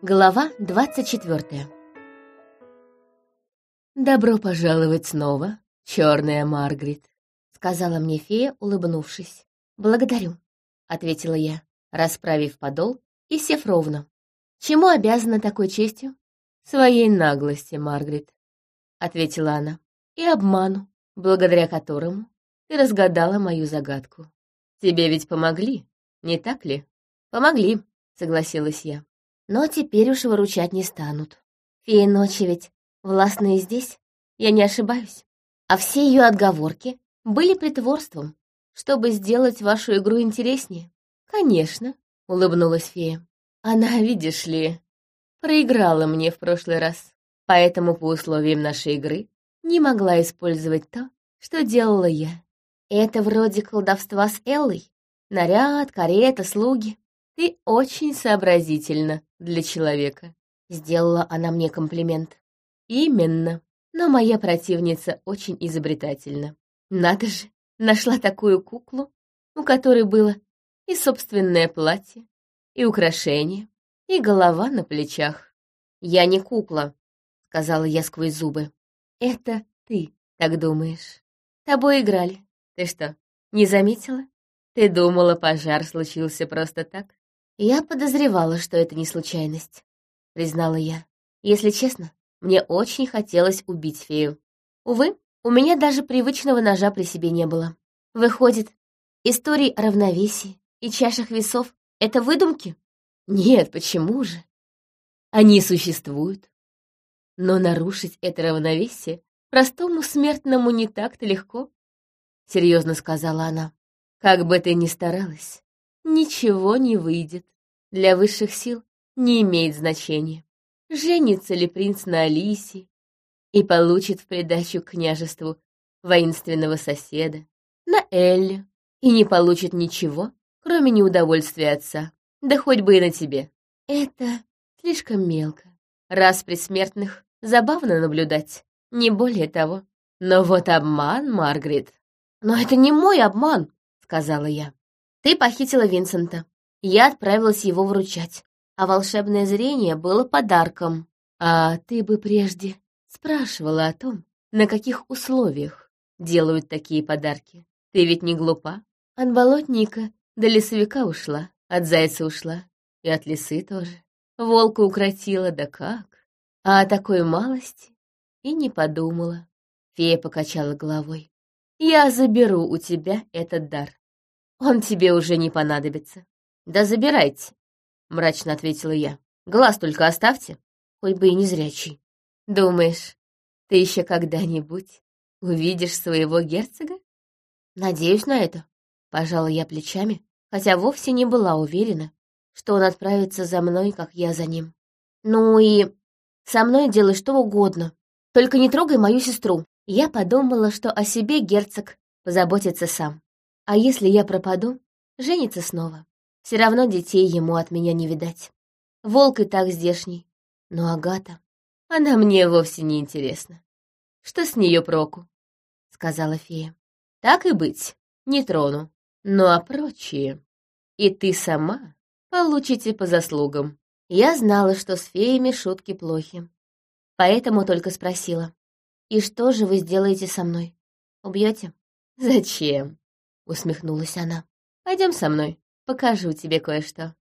Глава 24 «Добро пожаловать снова, черная Маргарет», — сказала мне фея, улыбнувшись. «Благодарю», — ответила я, расправив подол и сев ровно. «Чему обязана такой честью?» «Своей наглости, Маргарет», — ответила она, — «и обману, благодаря которому ты разгадала мою загадку. Тебе ведь помогли, не так ли?» «Помогли», — согласилась я. Но теперь уж выручать не станут. Феи ночи ведь властные здесь, я не ошибаюсь. А все ее отговорки были притворством, чтобы сделать вашу игру интереснее. Конечно, улыбнулась фея. Она, видишь ли, проиграла мне в прошлый раз, поэтому по условиям нашей игры не могла использовать то, что делала я. Это вроде колдовства с Эллой. Наряд, карета, слуги. Ты очень сообразительна для человека. Сделала она мне комплимент. Именно. Но моя противница очень изобретательна. Надо же, нашла такую куклу, у которой было и собственное платье, и украшение, и голова на плечах. «Я не кукла», — сказала я сквозь зубы. «Это ты так думаешь. Тобой играли. Ты что, не заметила? Ты думала, пожар случился просто так? «Я подозревала, что это не случайность», — признала я. «Если честно, мне очень хотелось убить фею. Увы, у меня даже привычного ножа при себе не было. Выходит, истории о равновесии и чашах весов — это выдумки? Нет, почему же? Они существуют. Но нарушить это равновесие простому смертному не так-то легко, — серьезно сказала она. Как бы ты ни старалась, ничего не выйдет. Для высших сил не имеет значения, женится ли принц на Алисе и получит в придачу к княжеству воинственного соседа, на Элле, и не получит ничего, кроме неудовольствия отца, да хоть бы и на тебе. Это слишком мелко. Раз при смертных забавно наблюдать, не более того. Но вот обман, Маргарет. Но это не мой обман, сказала я. Ты похитила Винсента. Я отправилась его вручать, а волшебное зрение было подарком. А ты бы прежде спрашивала о том, на каких условиях делают такие подарки. Ты ведь не глупа. От болотника до лесовика ушла, от зайца ушла, и от лисы тоже. Волка укротила, да как? А о такой малости и не подумала. Фея покачала головой. Я заберу у тебя этот дар. Он тебе уже не понадобится. «Да забирайте», — мрачно ответила я. «Глаз только оставьте, хоть бы и не зрячий. Думаешь, ты еще когда-нибудь увидишь своего герцога?» «Надеюсь на это», — пожала я плечами, хотя вовсе не была уверена, что он отправится за мной, как я за ним. «Ну и со мной делай что угодно, только не трогай мою сестру». Я подумала, что о себе герцог позаботится сам. А если я пропаду, женится снова. Все равно детей ему от меня не видать. Волк и так здешний. Но Агата, она мне вовсе не интересна. Что с нее проку? Сказала фея. Так и быть, не трону. Ну а прочие... И ты сама получите по заслугам. Я знала, что с феями шутки плохи. Поэтому только спросила. «И что же вы сделаете со мной? Убьете?» «Зачем?» — усмехнулась она. «Пойдем со мной покажу тебе кое-что».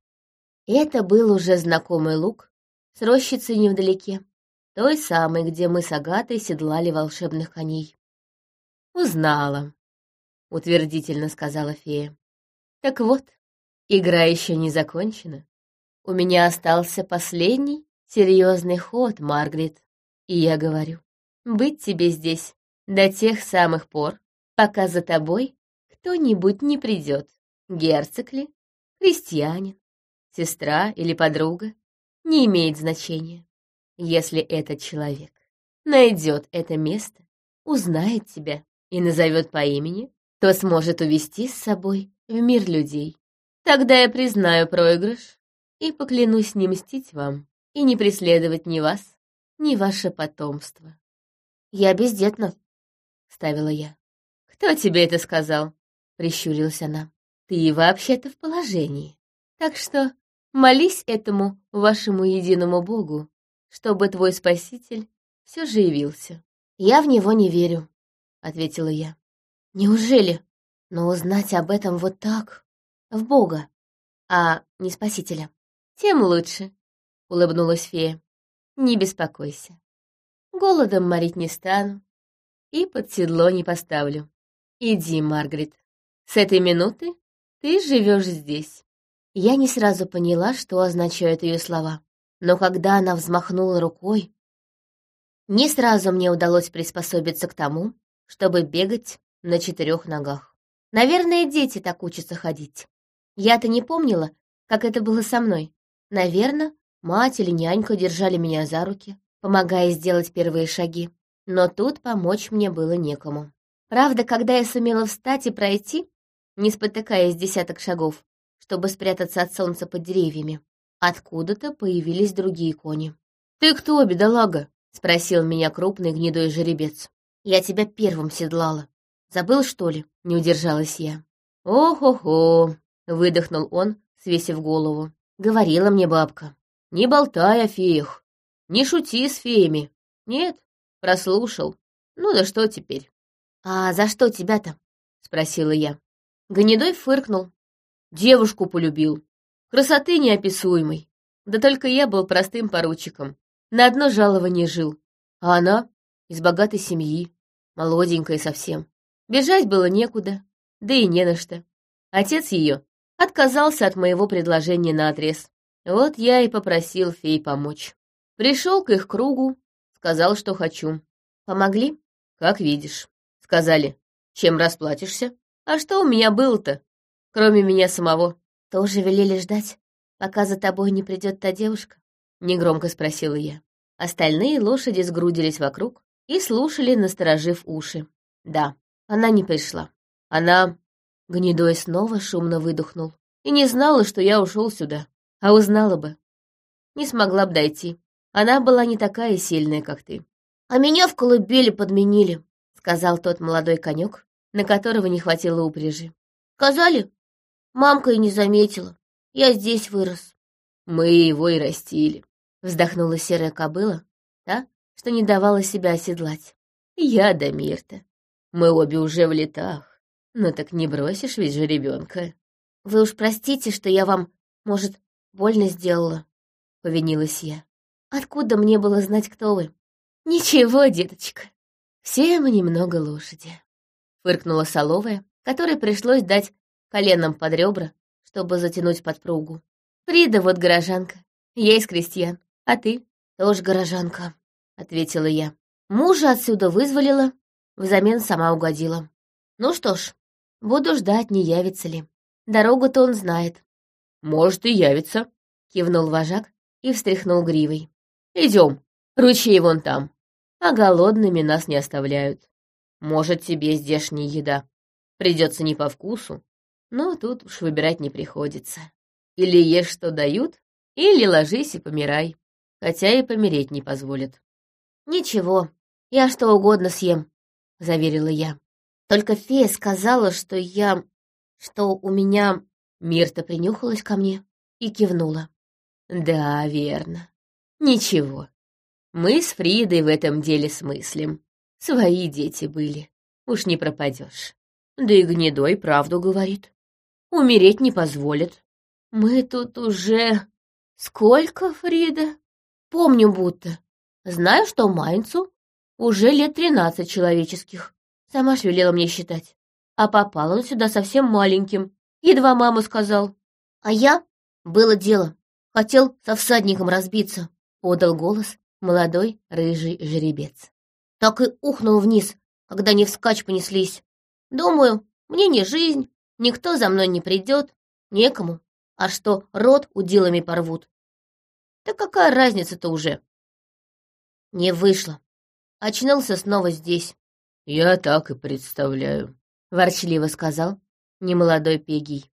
Это был уже знакомый луг с рощицей невдалеке, той самой, где мы с Агатой седлали волшебных коней. «Узнала», — утвердительно сказала фея. «Так вот, игра еще не закончена. У меня остался последний серьезный ход, Маргарет, и я говорю, быть тебе здесь до тех самых пор, пока за тобой кто-нибудь не придет, герцог ли, крестьянин, сестра или подруга, не имеет значения. Если этот человек найдет это место, узнает тебя и назовет по имени, то сможет увести с собой в мир людей. Тогда я признаю проигрыш и поклянусь не мстить вам и не преследовать ни вас, ни ваше потомство. «Я бездетна», — ставила я. «Кто тебе это сказал?» — прищурилась она. Ты вообще-то в положении. Так что Молись этому вашему единому Богу, чтобы твой Спаситель все же явился. Я в него не верю, — ответила я. Неужели? Но узнать об этом вот так, в Бога, а не Спасителя, тем лучше, — улыбнулась фея. Не беспокойся. Голодом морить не стану и под седло не поставлю. Иди, Маргарет. С этой минуты ты живешь здесь. Я не сразу поняла, что означают ее слова. Но когда она взмахнула рукой, не сразу мне удалось приспособиться к тому, чтобы бегать на четырех ногах. Наверное, дети так учатся ходить. Я-то не помнила, как это было со мной. Наверное, мать или нянька держали меня за руки, помогая сделать первые шаги. Но тут помочь мне было некому. Правда, когда я сумела встать и пройти, не спотыкаясь десяток шагов, чтобы спрятаться от солнца под деревьями, откуда-то появились другие кони. «Ты кто, бедолага?» — спросил меня крупный гнедой жеребец. «Я тебя первым седлала. Забыл, что ли?» — не удержалась я. «Ох-охо!» — выдохнул он, свесив голову. Говорила мне бабка. «Не болтай о феях, не шути с феями. Нет, прослушал. Ну да что теперь?» «А за что тебя-то?» — спросила я. Гнедой фыркнул. Девушку полюбил. Красоты неописуемой. Да только я был простым поручиком. На одно жалование жил. А она из богатой семьи, молоденькая совсем. Бежать было некуда, да и не на что. Отец ее отказался от моего предложения на отрез. Вот я и попросил фей помочь. Пришел к их кругу, сказал, что хочу. Помогли? Как видишь. Сказали, чем расплатишься? А что у меня было-то, кроме меня самого? Тоже велели ждать, пока за тобой не придет та девушка? Негромко спросила я. Остальные лошади сгрудились вокруг и слушали, насторожив уши. Да, она не пришла. Она... Гнедой снова шумно выдохнул. И не знала, что я ушел сюда. А узнала бы. Не смогла бы дойти. Она была не такая сильная, как ты. А меня в колыбели подменили, сказал тот молодой конек, на которого не хватило упряжи. «Сказали? Мамка и не заметила. Я здесь вырос». «Мы его и растили», — вздохнула серая кобыла, та, что не давала себя оседлать. «Я да Мирта. Мы обе уже в летах. Ну так не бросишь ведь же ребенка. «Вы уж простите, что я вам, может, больно сделала», — повинилась я. «Откуда мне было знать, кто вы?» «Ничего, деточка, все мы немного лошади» фыркнула соловая, которой пришлось дать коленом под ребра, чтобы затянуть подпругу. «Фрида вот горожанка, я из крестьян, а ты?» «Тоже горожанка», — ответила я. Мужа отсюда вызволила, взамен сама угодила. Ну что ж, буду ждать, не явится ли. Дорогу-то он знает. «Может, и явится», — кивнул вожак и встряхнул гривой. «Идем, ручей вон там, а голодными нас не оставляют». Может, тебе здешняя еда придется не по вкусу, но тут уж выбирать не приходится. Или ешь, что дают, или ложись и помирай, хотя и помереть не позволят. «Ничего, я что угодно съем», — заверила я. «Только фея сказала, что я... что у меня...» Мирта принюхалась ко мне и кивнула. «Да, верно. Ничего. Мы с Фридой в этом деле смыслим. Свои дети были. Уж не пропадешь. Да и гнедой правду говорит. Умереть не позволит. Мы тут уже... Сколько, Фрида? Помню будто. Знаю, что Майнцу уже лет тринадцать человеческих. Сама ж велела мне считать. А попал он сюда совсем маленьким. Едва мама сказал. А я... Было дело. Хотел со всадником разбиться. Подал голос молодой рыжий жеребец так и ухнул вниз, когда не вскачь понеслись. Думаю, мне не жизнь, никто за мной не придет, некому. А что рот удилами порвут? Да какая разница-то уже? Не вышло. Очнулся снова здесь. «Я так и представляю», — ворчливо сказал немолодой Пегий.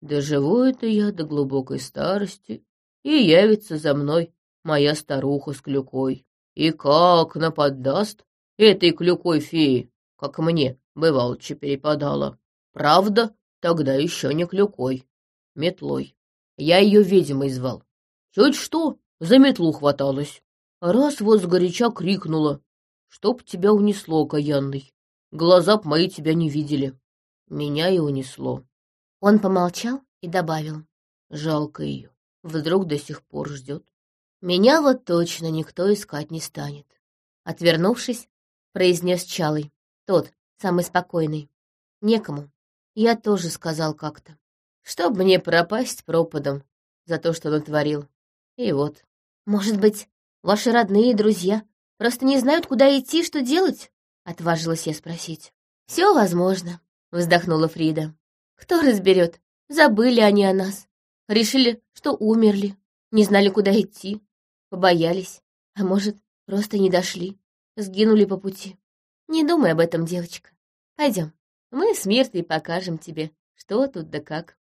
«Доживу это я до глубокой старости, и явится за мной моя старуха с клюкой. И как нападаст этой клюкой феи, как мне, бывалче перепадала. Правда, тогда еще не клюкой, метлой. Я ее ведьмой звал. Чуть что, за метлу хваталась. Раз вот сгоряча крикнула, чтоб тебя унесло, каянный. Глаза б мои тебя не видели. Меня и унесло. Он помолчал и добавил. Жалко ее. Вдруг до сих пор ждет. Меня вот точно никто искать не станет. Отвернувшись, произнес Чалый, тот, самый спокойный. Некому. Я тоже сказал как-то. Чтоб мне пропасть пропадом за то, что натворил. И вот. Может быть, ваши родные и друзья просто не знают, куда идти, что делать? Отважилась я спросить. Все возможно, вздохнула Фрида. Кто разберет? Забыли они о нас. Решили, что умерли. Не знали, куда идти. Побоялись. А может, просто не дошли. Сгинули по пути. Не думай об этом, девочка. Пойдем. Мы с Миртой покажем тебе, что тут да как.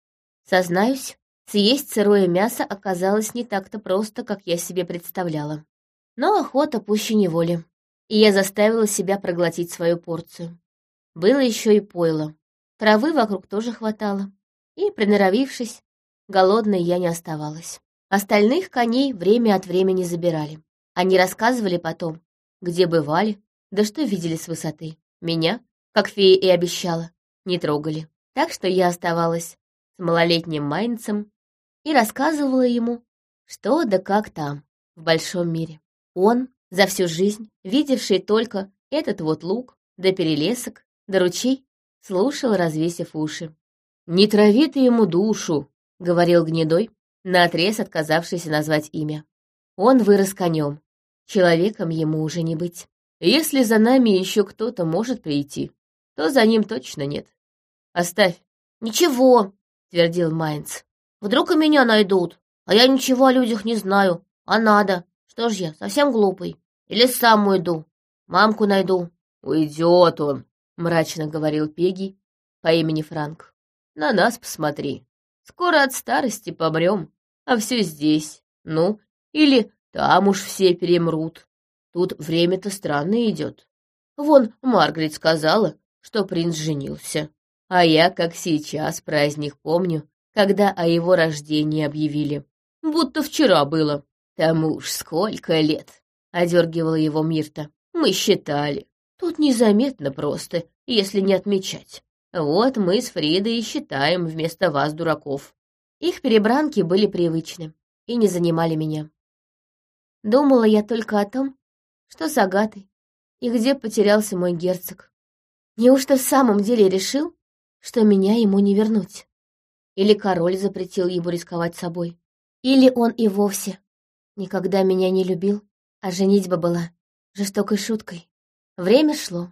Сознаюсь, съесть сырое мясо оказалось не так-то просто, как я себе представляла. Но охота пуще неволи. И я заставила себя проглотить свою порцию. Было еще и пойло. Травы вокруг тоже хватало. И, приноровившись, голодной я не оставалась. Остальных коней время от времени забирали. Они рассказывали потом, где бывали, да что видели с высоты. Меня, как фея и обещала, не трогали. Так что я оставалась с малолетним майнцем и рассказывала ему, что да как там, в большом мире. Он, за всю жизнь, видевший только этот вот луг, да перелесок, да ручей, слушал, развесив уши. «Не трави ты ему душу», — говорил гнедой, наотрез отказавшийся назвать имя. Он вырос конем. Человеком ему уже не быть. Если за нами еще кто-то может прийти, то за ним точно нет. Оставь. Ничего, твердил Майнц. Вдруг и меня найдут, а я ничего о людях не знаю, а надо. Что ж я, совсем глупый? Или сам уйду? Мамку найду. Уйдет он, мрачно говорил Пеги по имени Франк. На нас посмотри. Скоро от старости помрем, а все здесь. Ну, или там уж все перемрут. Тут время-то странно идет. Вон Маргарет сказала, что принц женился. А я, как сейчас, праздник помню, когда о его рождении объявили. Будто вчера было. Тому уж сколько лет, — одергивала его Мирта. Мы считали. Тут незаметно просто, если не отмечать. Вот мы с Фридой и считаем вместо вас, дураков. Их перебранки были привычны и не занимали меня. Думала я только о том, что с Агатой и где потерялся мой герцог. Неужто в самом деле решил, что меня ему не вернуть? Или король запретил ему рисковать собой? Или он и вовсе никогда меня не любил, а женитьба была жестокой шуткой? Время шло.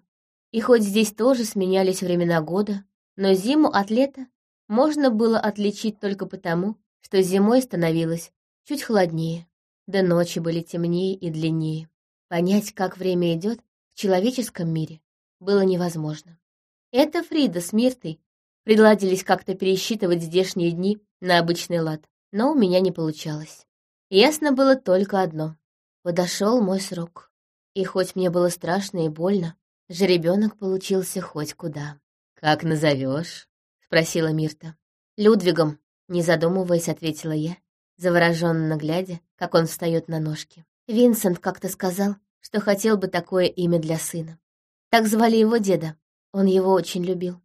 И хоть здесь тоже сменялись времена года, но зиму от лета можно было отличить только потому, что зимой становилось чуть холоднее, да ночи были темнее и длиннее. Понять, как время идет в человеческом мире, было невозможно. Это Фрида с Миртой предладились как-то пересчитывать здешние дни на обычный лад, но у меня не получалось. Ясно было только одно. Подошел мой срок. И хоть мне было страшно и больно, Жеребенок получился хоть куда. «Как назовешь? спросила Мирта. «Людвигом», — не задумываясь, ответила я, завороженно глядя, как он встает на ножки. Винсент как-то сказал, что хотел бы такое имя для сына. Так звали его деда. Он его очень любил.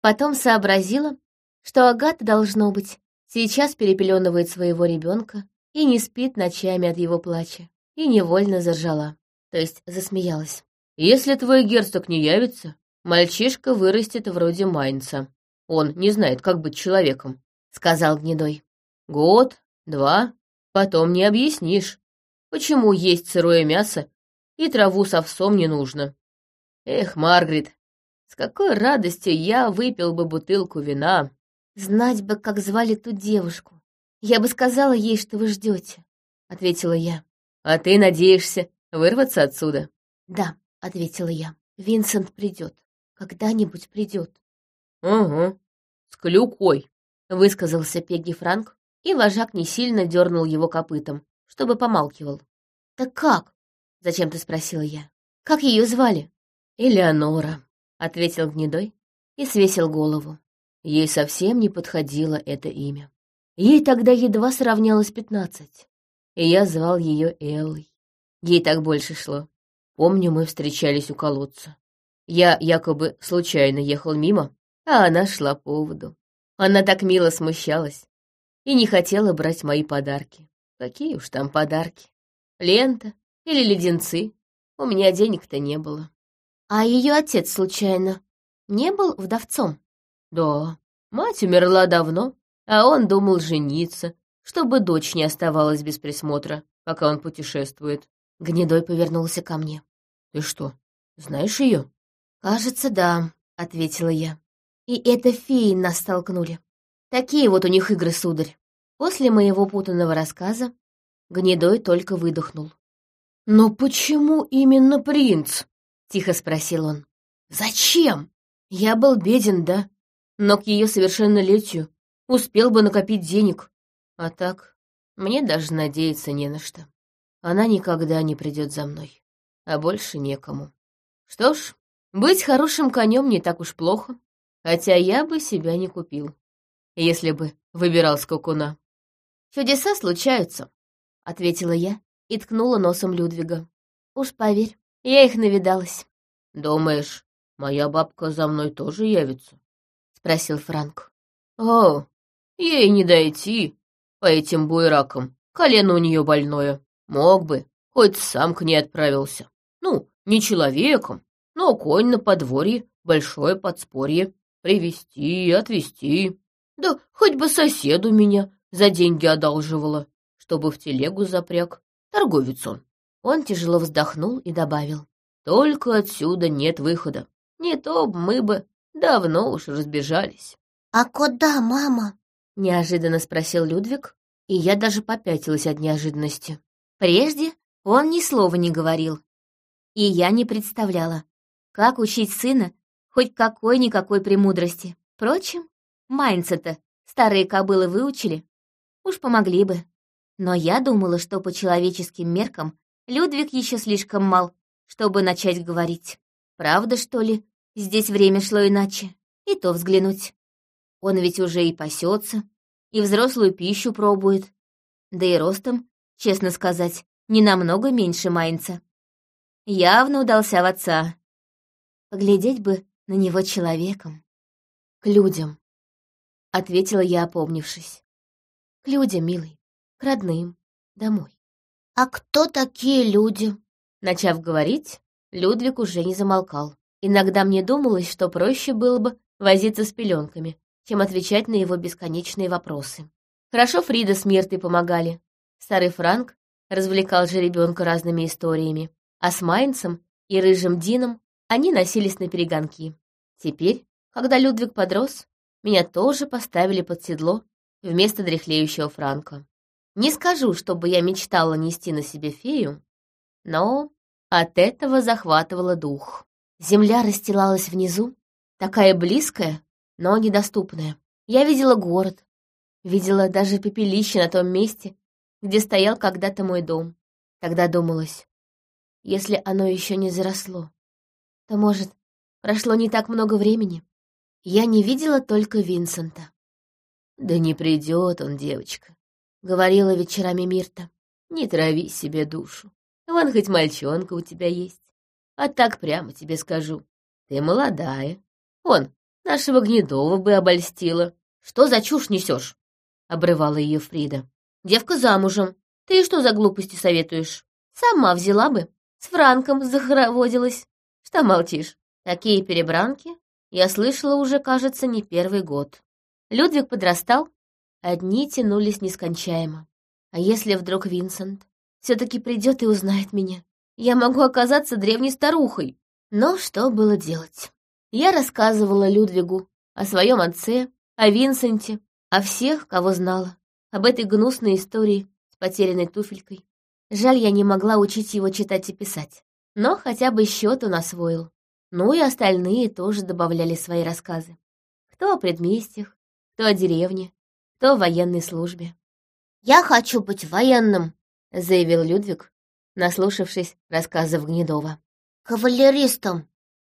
Потом сообразила, что Агата, должно быть, сейчас перепеленывает своего ребенка и не спит ночами от его плача, и невольно заржала, то есть засмеялась. Если твой герцог не явится, мальчишка вырастет вроде Майнца. Он не знает, как быть человеком», — сказал Гнедой. «Год, два, потом не объяснишь, почему есть сырое мясо и траву с овсом не нужно. Эх, Маргарет, с какой радостью я выпил бы бутылку вина. Знать бы, как звали ту девушку. Я бы сказала ей, что вы ждете, ответила я. А ты надеешься вырваться отсюда? Да, ответила я. Винсент придет. Когда-нибудь придет. Угу. С клюкой, высказался Пегги Франк, и вожак не сильно дернул его копытом, чтобы помалкивал. Так как? Зачем ты спросила я. Как ее звали? Элеонора, ответил гнедой и свесил голову. Ей совсем не подходило это имя. Ей тогда едва сравнялось пятнадцать, и я звал ее Эллой. Ей так больше шло. Помню, мы встречались у колодца. Я якобы случайно ехал мимо, а она шла по поводу. Она так мило смущалась и не хотела брать мои подарки. Какие уж там подарки. Лента или леденцы. У меня денег-то не было. А ее отец, случайно, не был вдовцом? Да, мать умерла давно, а он думал жениться, чтобы дочь не оставалась без присмотра, пока он путешествует. Гнедой повернулся ко мне. «Ты что, знаешь ее? «Кажется, да», — ответила я. «И это феи нас столкнули. Такие вот у них игры, сударь». После моего путанного рассказа Гнедой только выдохнул. «Но почему именно принц?» — тихо спросил он. «Зачем? Я был беден, да, но к ее совершеннолетию успел бы накопить денег. А так, мне даже надеяться не на что. Она никогда не придет за мной, а больше некому. Что ж, быть хорошим конем не так уж плохо, хотя я бы себя не купил, если бы выбирал скакуна. «Чудеса случаются», — ответила я и ткнула носом Людвига. «Уж поверь, я их навидалась». «Думаешь, моя бабка за мной тоже явится?» — спросил Франк. «О, ей не дойти по этим буеракам, колено у нее больное. Мог бы, хоть сам к ней отправился. Ну, не человеком, но конь на подворье, большое подспорье. Привести, отвезти. Да хоть бы соседу меня за деньги одалживала, чтобы в телегу запряг. Торговец он. Он тяжело вздохнул и добавил. Только отсюда нет выхода. Не то мы бы давно уж разбежались. «А куда, мама?» — неожиданно спросил Людвиг, и я даже попятилась от неожиданности. Прежде он ни слова не говорил, и я не представляла, как учить сына хоть какой-никакой премудрости. Впрочем, Майнца-то старые кобылы выучили, уж помогли бы. Но я думала, что по человеческим меркам Людвиг еще слишком мал, чтобы начать говорить. Правда, что ли, здесь время шло иначе? И то взглянуть. Он ведь уже и пасется, и взрослую пищу пробует. Да и ростом, честно сказать, не намного меньше Майнца. Явно удался в отца. Поглядеть бы на него человеком. К людям, — ответила я, опомнившись. К людям, милый, к родным, домой. «А кто такие люди?» Начав говорить, Людвиг уже не замолкал. Иногда мне думалось, что проще было бы возиться с пеленками, чем отвечать на его бесконечные вопросы. Хорошо Фрида с Миртой помогали. Старый Франк развлекал же ребенка разными историями, а с Майнцем и Рыжим Дином они носились на перегонки. Теперь, когда Людвиг подрос, меня тоже поставили под седло вместо дряхлеющего Франка. Не скажу, чтобы я мечтала нести на себе фею, но от этого захватывало дух. Земля расстилалась внизу, такая близкая, но недоступная. Я видела город, видела даже пепелище на том месте, где стоял когда-то мой дом. Тогда думалось, если оно еще не заросло, то, может, прошло не так много времени. Я не видела только Винсента. «Да не придет он, девочка», — говорила вечерами Мирта. «Не трави себе душу. Вон хоть мальчонка у тебя есть. А так прямо тебе скажу. Ты молодая. Он нашего Гнедова бы обольстила. Что за чушь несешь? обрывала ее Фрида. Девка замужем. Ты что за глупости советуешь? Сама взяла бы. С Франком захороводилась. Что молчишь? Такие перебранки я слышала уже, кажется, не первый год. Людвиг подрастал, одни тянулись нескончаемо. А если вдруг Винсент все-таки придет и узнает меня? Я могу оказаться древней старухой. Но что было делать? Я рассказывала Людвигу о своем отце, о Винсенте, о всех, кого знала, об этой гнусной истории с потерянной туфелькой. Жаль, я не могла учить его читать и писать. Но хотя бы счет он освоил. Ну и остальные тоже добавляли свои рассказы. Кто о предместьях, кто о деревне, кто о военной службе. «Я хочу быть военным», — заявил Людвиг, наслушавшись рассказов Гнедова. «Кавалеристом.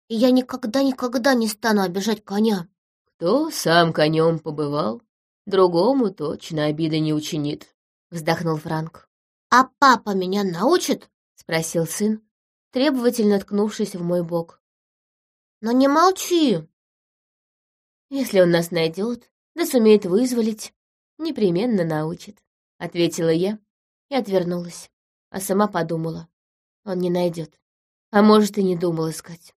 И я никогда-никогда не стану обижать коня». «Кто сам конем побывал, другому точно обиды не учинит», — вздохнул Франк. «А папа меня научит?» — спросил сын, требовательно ткнувшись в мой бок. «Но не молчи!» «Если он нас найдет, да сумеет вызволить, непременно научит», — ответила я и отвернулась, а сама подумала. Он не найдет, а может и не думал искать.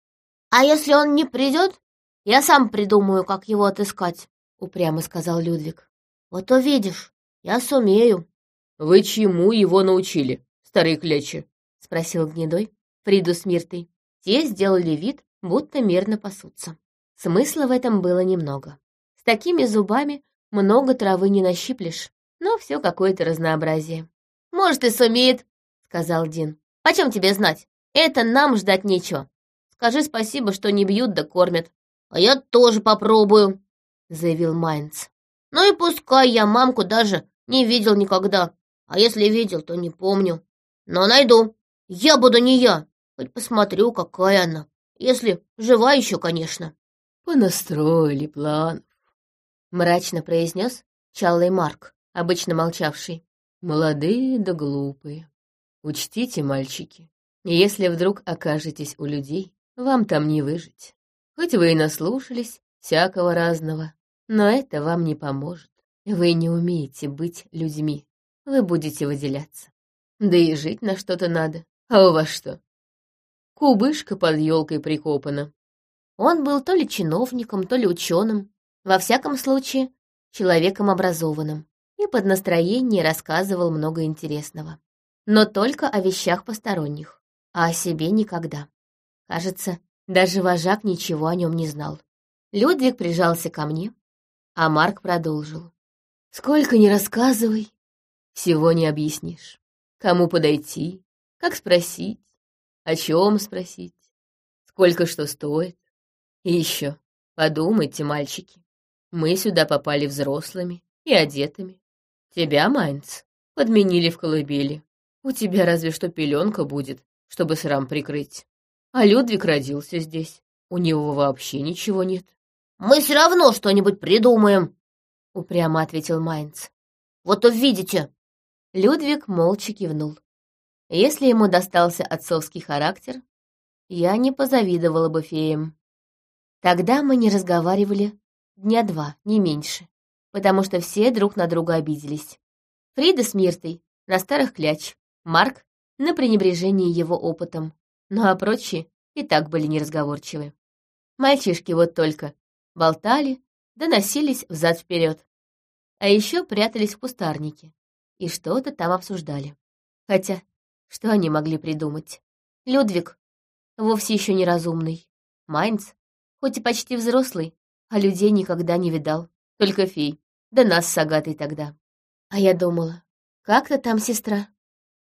«А если он не придет, я сам придумаю, как его отыскать», — упрямо сказал Людвиг. «Вот увидишь, я сумею». «Вы чему его научили, старые клячи?» — спросил гнедой Фриду с Миртой. Те сделали вид, будто мирно пасутся. Смысла в этом было немного. С такими зубами много травы не нащиплешь, но все какое-то разнообразие. «Может, и сумеет», — сказал Дин. «Почем тебе знать? Это нам ждать нечего. Скажи спасибо, что не бьют да кормят». «А я тоже попробую», — заявил Майнц. «Ну и пускай я мамку даже не видел никогда. А если видел, то не помню. Но найду. Я буду не я. Хоть посмотрю, какая она. Если жива еще, конечно. Понастроили план. Мрачно произнес Чаллый Марк, обычно молчавший. Молодые да глупые. Учтите, мальчики, если вдруг окажетесь у людей, вам там не выжить. Хоть вы и наслушались всякого разного, но это вам не поможет. Вы не умеете быть людьми вы будете выделяться. Да и жить на что-то надо. А у вас что? Кубышка под елкой прикопана. Он был то ли чиновником, то ли ученым, во всяком случае, человеком образованным, и под настроение рассказывал много интересного. Но только о вещах посторонних, а о себе никогда. Кажется, даже вожак ничего о нем не знал. Людвиг прижался ко мне, а Марк продолжил. «Сколько ни рассказывай, всего не объяснишь. Кому подойти, как спросить, о чем спросить, сколько что стоит. И еще, подумайте, мальчики, мы сюда попали взрослыми и одетыми. Тебя, Майнц, подменили в колыбели. У тебя разве что пеленка будет, чтобы срам прикрыть. А Людвиг родился здесь. У него вообще ничего нет. «Мы все равно что-нибудь придумаем», — упрямо ответил Майнц. «Вот увидите, Людвиг молча кивнул. Если ему достался отцовский характер, я не позавидовала бы феям. Тогда мы не разговаривали дня два, не меньше, потому что все друг на друга обиделись. Фрида с Миртой на старых кляч, Марк на пренебрежение его опытом, ну а прочие и так были неразговорчивы. Мальчишки вот только болтали, доносились взад-вперед, а еще прятались в кустарнике и что-то там обсуждали. Хотя, что они могли придумать? Людвиг вовсе еще не разумный. Майнц, хоть и почти взрослый, а людей никогда не видал, только фей, да нас с Агатой тогда. А я думала, как-то там сестра.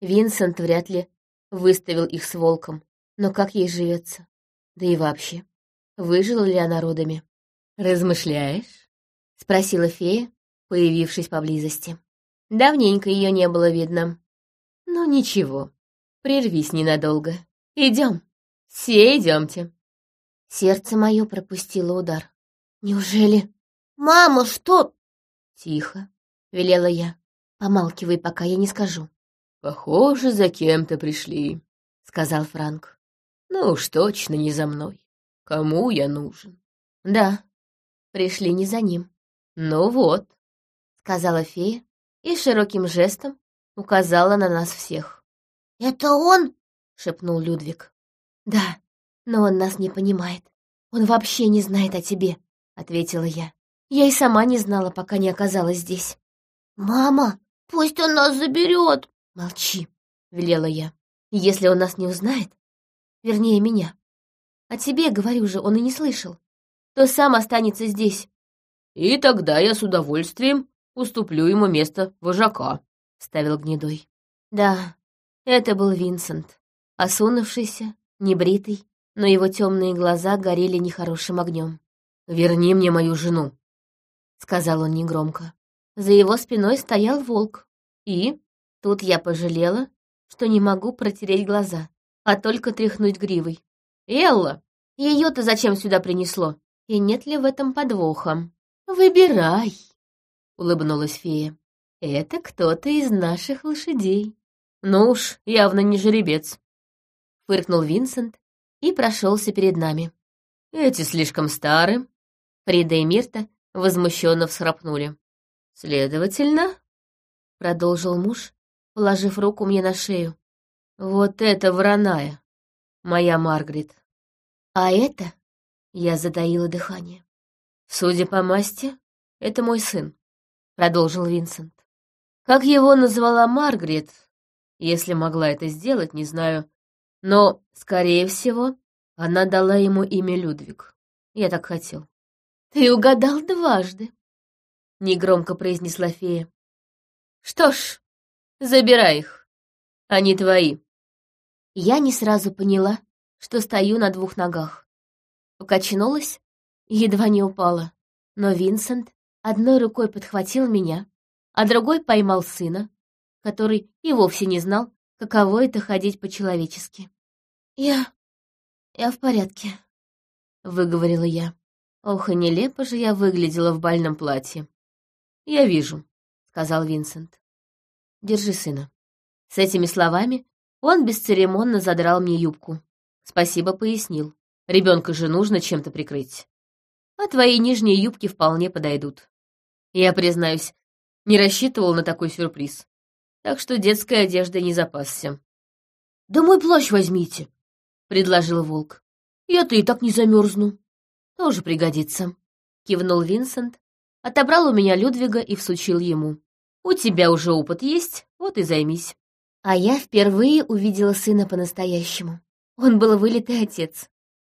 Винсент вряд ли выставил их с волком, но как ей живется? Да и вообще, выжила ли она родами? «Размышляешь?» — спросила фея, появившись поблизости. Давненько ее не было видно. Ну ничего, прервись ненадолго. Идем, все идемте. Сердце мое пропустило удар. Неужели? Мама, что? Тихо, велела я. Помалкивай, пока я не скажу. Похоже, за кем-то пришли, сказал Франк. Ну уж точно не за мной. Кому я нужен? Да, пришли не за ним. Ну вот, сказала фея, и широким жестом указала на нас всех. «Это он?» — шепнул Людвиг. «Да, но он нас не понимает. Он вообще не знает о тебе», — ответила я. «Я и сама не знала, пока не оказалась здесь». «Мама, пусть он нас заберет!» «Молчи», — велела я. «Если он нас не узнает, вернее, меня, о тебе, говорю же, он и не слышал, то сам останется здесь». «И тогда я с удовольствием уступлю ему место вожака», — ставил гнедой. Да, это был Винсент, осунувшийся, небритый, но его темные глаза горели нехорошим огнем. «Верни мне мою жену», — сказал он негромко. За его спиной стоял волк. И тут я пожалела, что не могу протереть глаза, а только тряхнуть гривой. «Элла, ее-то зачем сюда принесло? И нет ли в этом подвоха?» «Выбирай», улыбнулась фея. «Это кто-то из наших лошадей». «Ну уж, явно не жеребец», — фыркнул Винсент и прошелся перед нами. «Эти слишком стары». Фрида и Мирта возмущенно всхрапнули. «Следовательно», — продолжил муж, положив руку мне на шею, «вот это вороная, моя Маргарет». «А это?» — я затаила дыхание. «Судя по масти, это мой сын», — продолжил Винсент. «Как его назвала Маргарет, если могла это сделать, не знаю, но, скорее всего, она дала ему имя Людвиг. Я так хотел». «Ты угадал дважды», — негромко произнесла фея. «Что ж, забирай их. Они твои». Я не сразу поняла, что стою на двух ногах. Покачнулась едва не упала. Но Винсент одной рукой подхватил меня, а другой поймал сына, который и вовсе не знал, каково это ходить по-человечески. «Я... я в порядке», — выговорила я. Ох, и нелепо же я выглядела в бальном платье. «Я вижу», — сказал Винсент. «Держи сына». С этими словами он бесцеремонно задрал мне юбку. Спасибо, пояснил. Ребенка же нужно чем-то прикрыть а твои нижние юбки вполне подойдут. Я, признаюсь, не рассчитывал на такой сюрприз, так что детской одеждой не запасся. «Да мой плащ возьмите», — предложил волк. «Я-то и так не замерзну». «Тоже пригодится», — кивнул Винсент, отобрал у меня Людвига и всучил ему. «У тебя уже опыт есть, вот и займись». А я впервые увидела сына по-настоящему. Он был вылитый отец.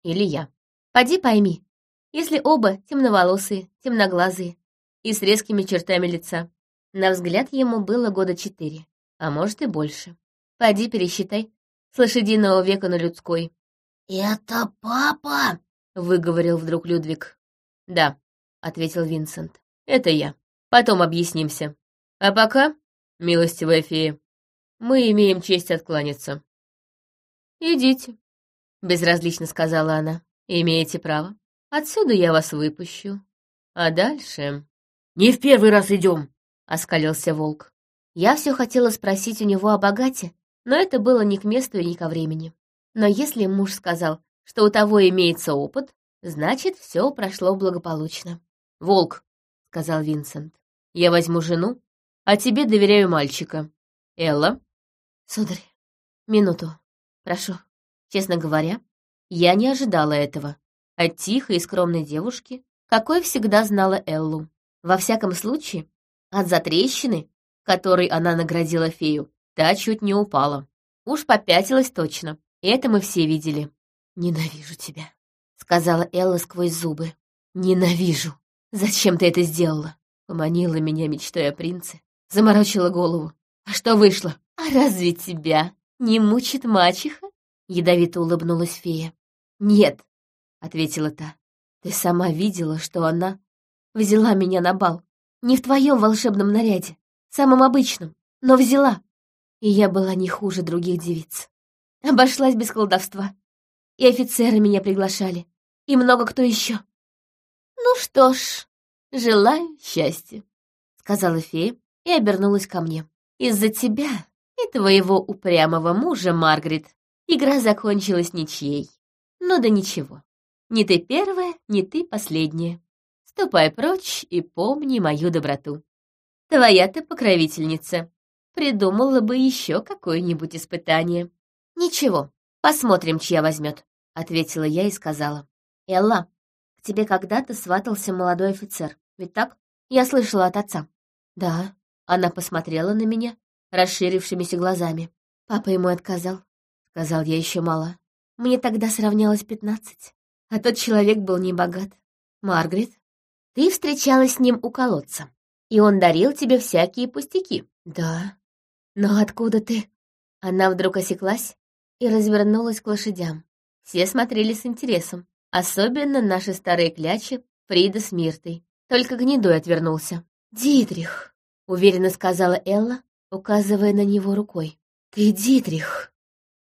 Или я. Поди пойми, если оба темноволосые, темноглазые и с резкими чертами лица. На взгляд ему было года четыре, а может и больше. Пойди пересчитай, с лошадиного века на людской. «Это папа?» — выговорил вдруг Людвиг. «Да», — ответил Винсент, — «это я. Потом объяснимся. А пока, милостивая фея, мы имеем честь откланяться». «Идите», — безразлично сказала она. «Имеете право». Отсюда я вас выпущу. А дальше... «Не в первый раз идем!» — оскалился волк. Я все хотела спросить у него о богате, но это было ни к месту и ни ко времени. Но если муж сказал, что у того имеется опыт, значит, все прошло благополучно. «Волк», — сказал Винсент, — «я возьму жену, а тебе доверяю мальчика. Элла?» «Сударь, минуту, прошу. Честно говоря, я не ожидала этого от тихой и скромной девушки, какой всегда знала Эллу. Во всяком случае, от затрещины, которой она наградила фею, та чуть не упала. Уж попятилась точно, это мы все видели. «Ненавижу тебя», — сказала Элла сквозь зубы. «Ненавижу. Зачем ты это сделала?» Поманила меня мечтой о принце, заморочила голову. «А что вышло? А разве тебя не мучит мачеха?» Ядовито улыбнулась фея. «Нет, — ответила та. «Ты сама видела, что она взяла меня на бал. Не в твоем волшебном наряде, самом обычном, но взяла. И я была не хуже других девиц. Обошлась без колдовства. И офицеры меня приглашали, и много кто еще. Ну что ж, желаю счастья», — сказала фея и обернулась ко мне. «Из-за тебя и твоего упрямого мужа, Маргарет, игра закончилась ничьей. Ну да ничего. Не ты первая, не ты последняя. Ступай прочь и помни мою доброту. Твоя ты покровительница. Придумала бы еще какое-нибудь испытание. Ничего, посмотрим, чья возьмет, ответила я и сказала. Элла, к тебе когда-то сватался молодой офицер, ведь так? Я слышала от отца. Да, она посмотрела на меня расширившимися глазами. Папа ему отказал, сказал я еще мало. Мне тогда сравнялось пятнадцать. А тот человек был не богат. Маргарет, ты встречалась с ним у колодца, и он дарил тебе всякие пустяки. Да. Но откуда ты? Она вдруг осеклась и развернулась к лошадям. Все смотрели с интересом, особенно наши старые клячи Фрида с Миртой. Только гнедой отвернулся. «Дитрих», — уверенно сказала Элла, указывая на него рукой. «Ты Дитрих».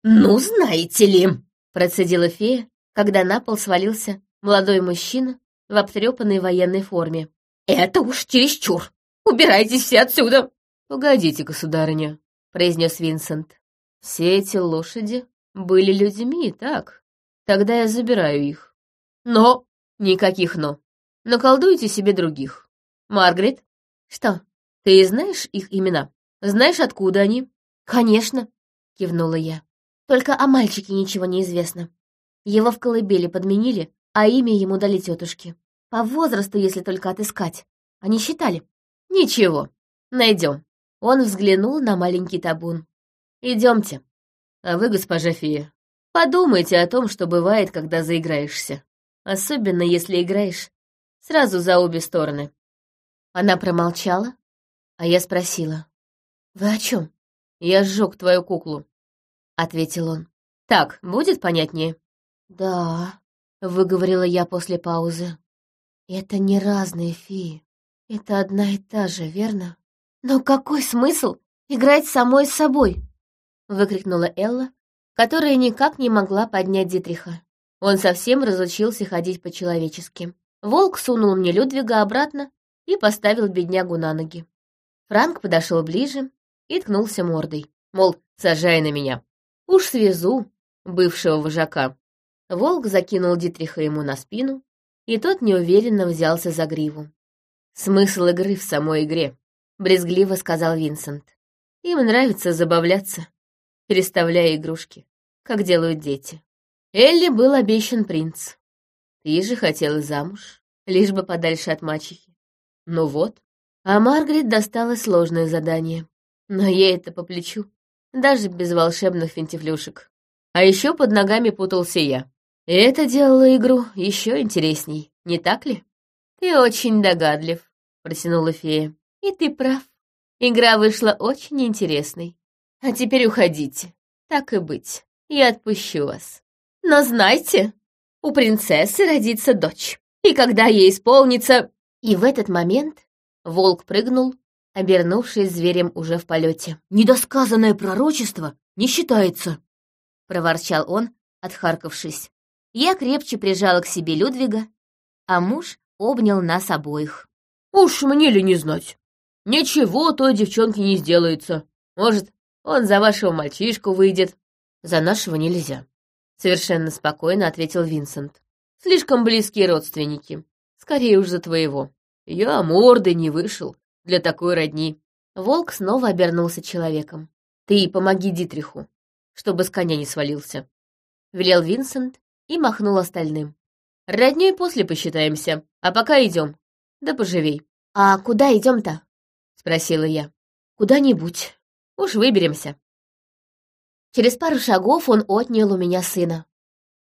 «Ну, знаете ли», — процедила фея, когда на пол свалился молодой мужчина в обтрепанной военной форме. «Это уж чересчур! Убирайтесь все отсюда!» «Погодите, государыня», — произнес Винсент. «Все эти лошади были людьми, так? Тогда я забираю их. Но... Никаких «но». Наколдуйте себе других. Маргарет, что, ты знаешь их имена? Знаешь, откуда они?» «Конечно», — кивнула я. «Только о мальчике ничего не известно. Его в колыбели подменили, а имя ему дали тетушки. По возрасту, если только отыскать. Они считали». «Ничего, найдем». Он взглянул на маленький табун. «Идемте. А вы, госпожа фея, подумайте о том, что бывает, когда заиграешься. Особенно, если играешь сразу за обе стороны». Она промолчала, а я спросила. «Вы о чем?» «Я сжег твою куклу», — ответил он. «Так, будет понятнее?» «Да», — выговорила я после паузы. «Это не разные феи. Это одна и та же, верно?» «Но какой смысл играть самой с собой?» — выкрикнула Элла, которая никак не могла поднять Дитриха. Он совсем разучился ходить по-человечески. Волк сунул мне Людвига обратно и поставил беднягу на ноги. Франк подошел ближе и ткнулся мордой, мол, сажай на меня. Уж свезу бывшего вожака. Волк закинул Дитриха ему на спину, и тот неуверенно взялся за гриву. «Смысл игры в самой игре», — брезгливо сказал Винсент. «Им нравится забавляться, переставляя игрушки, как делают дети. Элли был обещан принц. Ты же хотела замуж, лишь бы подальше от мачехи. Ну вот. А Маргарет досталось сложное задание. Но ей это по плечу, даже без волшебных финтифлюшек. А еще под ногами путался я. И это делало игру еще интересней, не так ли? Ты очень догадлив, протянула фея. И ты прав. Игра вышла очень интересной. А теперь уходите. Так и быть, я отпущу вас. Но знайте, у принцессы родится дочь. И когда ей исполнится... И в этот момент волк прыгнул, обернувшись зверем уже в полете. «Недосказанное пророчество не считается», — проворчал он, отхаркавшись. Я крепче прижала к себе Людвига, а муж обнял нас обоих. «Уж мне ли не знать? Ничего той девчонке не сделается. Может, он за вашего мальчишку выйдет. За нашего нельзя», — совершенно спокойно ответил Винсент. «Слишком близкие родственники. Скорее уж за твоего. Я морды не вышел для такой родни». Волк снова обернулся человеком. «Ты помоги Дитриху, чтобы с коня не свалился», — велел Винсент и махнул остальным. «Родней после посчитаемся, а пока идем. Да поживей». «А куда идем-то?» — спросила я. «Куда-нибудь. Уж выберемся». Через пару шагов он отнял у меня сына.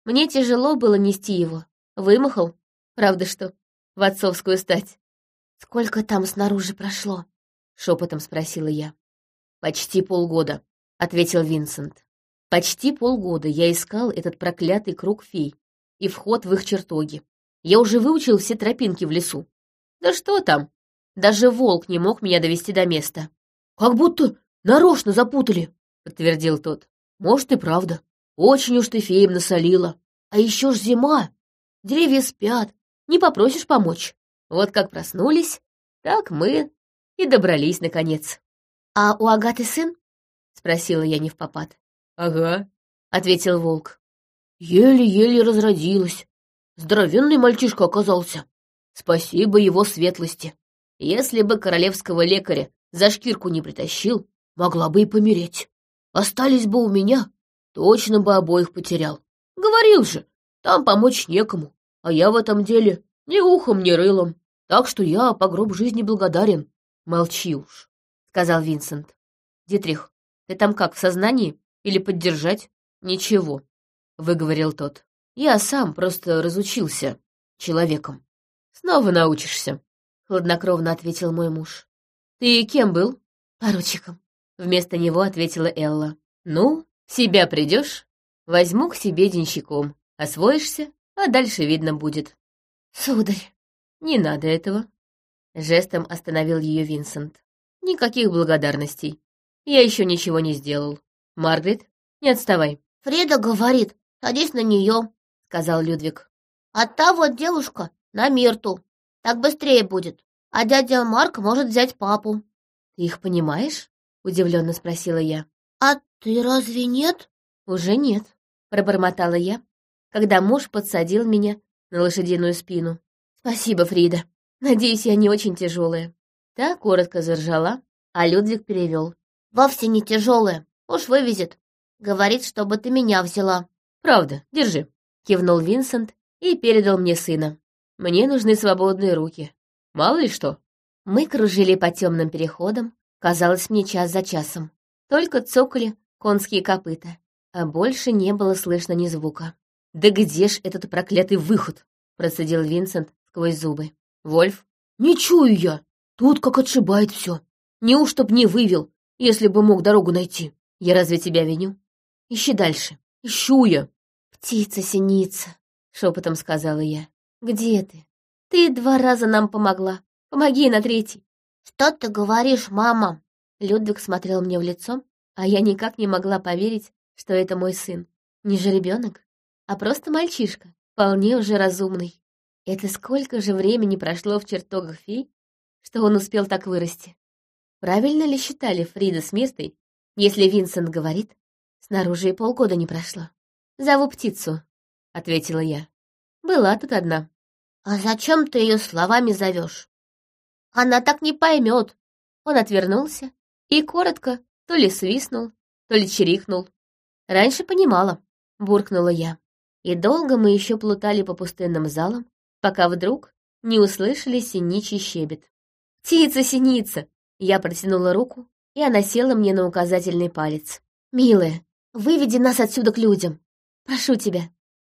Мне тяжело было нести его. Вымахал, правда что, в отцовскую стать. «Сколько там снаружи прошло?» — шепотом спросила я. «Почти полгода», — ответил Винсент. «Почти полгода я искал этот проклятый круг фей и вход в их чертоги. Я уже выучил все тропинки в лесу. Да что там? Даже волк не мог меня довести до места». «Как будто нарочно запутали», — подтвердил тот. Может, и правда. Очень уж ты феям насолила. А еще ж зима. Деревья спят. Не попросишь помочь. Вот как проснулись, так мы и добрались, наконец. — А у Агаты сын? — спросила я не в попад. — Ага, — ответил волк. Еле-еле разродилась. Здоровенный мальчишка оказался. Спасибо его светлости. Если бы королевского лекаря за шкирку не притащил, могла бы и помереть. Остались бы у меня, точно бы обоих потерял. Говорил же, там помочь некому, а я в этом деле ни ухом, ни рылом. Так что я по гроб жизни благодарен. Молчи уж, — сказал Винсент. Дитрих, ты там как, в сознании? Или поддержать? Ничего, — выговорил тот. Я сам просто разучился человеком. Снова научишься, — хладнокровно ответил мой муж. Ты кем был? Поручиком. Вместо него ответила Элла. «Ну, себя придешь, возьму к себе денщиком. Освоишься, а дальше видно будет». «Сударь, не надо этого». Жестом остановил ее Винсент. «Никаких благодарностей. Я еще ничего не сделал. Маргарет, не отставай». «Фреда говорит, садись на нее», — сказал Людвиг. «А та вот девушка на Мирту. Так быстрее будет. а дядя Марк может взять папу. Ты их понимаешь? Удивленно спросила я. А ты разве нет? Уже нет, пробормотала я, когда муж подсадил меня на лошадиную спину. Спасибо, Фрида. Надеюсь, я не очень тяжелая. Та коротко заржала, а Людвиг перевел. Вовсе не тяжелая. Уж вывезет. Говорит, чтобы ты меня взяла. Правда, держи. Кивнул Винсент и передал мне сына. Мне нужны свободные руки. Мало ли что. Мы кружили по темным переходам, казалось мне час за часом. Только цокали конские копыта, а больше не было слышно ни звука. «Да где ж этот проклятый выход?» — процедил Винсент сквозь зубы. «Вольф?» «Не чую я. Тут как отшибает все. Неужто б не вывел, если бы мог дорогу найти? Я разве тебя виню? Ищи дальше. Ищу я». «Птица-синица», — шепотом сказала я. «Где ты? Ты два раза нам помогла. Помоги на третий». «Что ты говоришь, мама?» Людвиг смотрел мне в лицо, а я никак не могла поверить, что это мой сын. Не жеребенок, а просто мальчишка, вполне уже разумный. Это сколько же времени прошло в чертогах фей, что он успел так вырасти? Правильно ли считали Фрида с Миртой, если Винсент говорит, снаружи и полгода не прошло? «Зову птицу», — ответила я. «Была тут одна». «А зачем ты ее словами зовешь? Она так не поймет. Он отвернулся и коротко то ли свистнул, то ли чирикнул. Раньше понимала, буркнула я. И долго мы еще плутали по пустынным залам, пока вдруг не услышали синичий щебет. «Птица-синица!» Я протянула руку, и она села мне на указательный палец. «Милая, выведи нас отсюда к людям. Прошу тебя».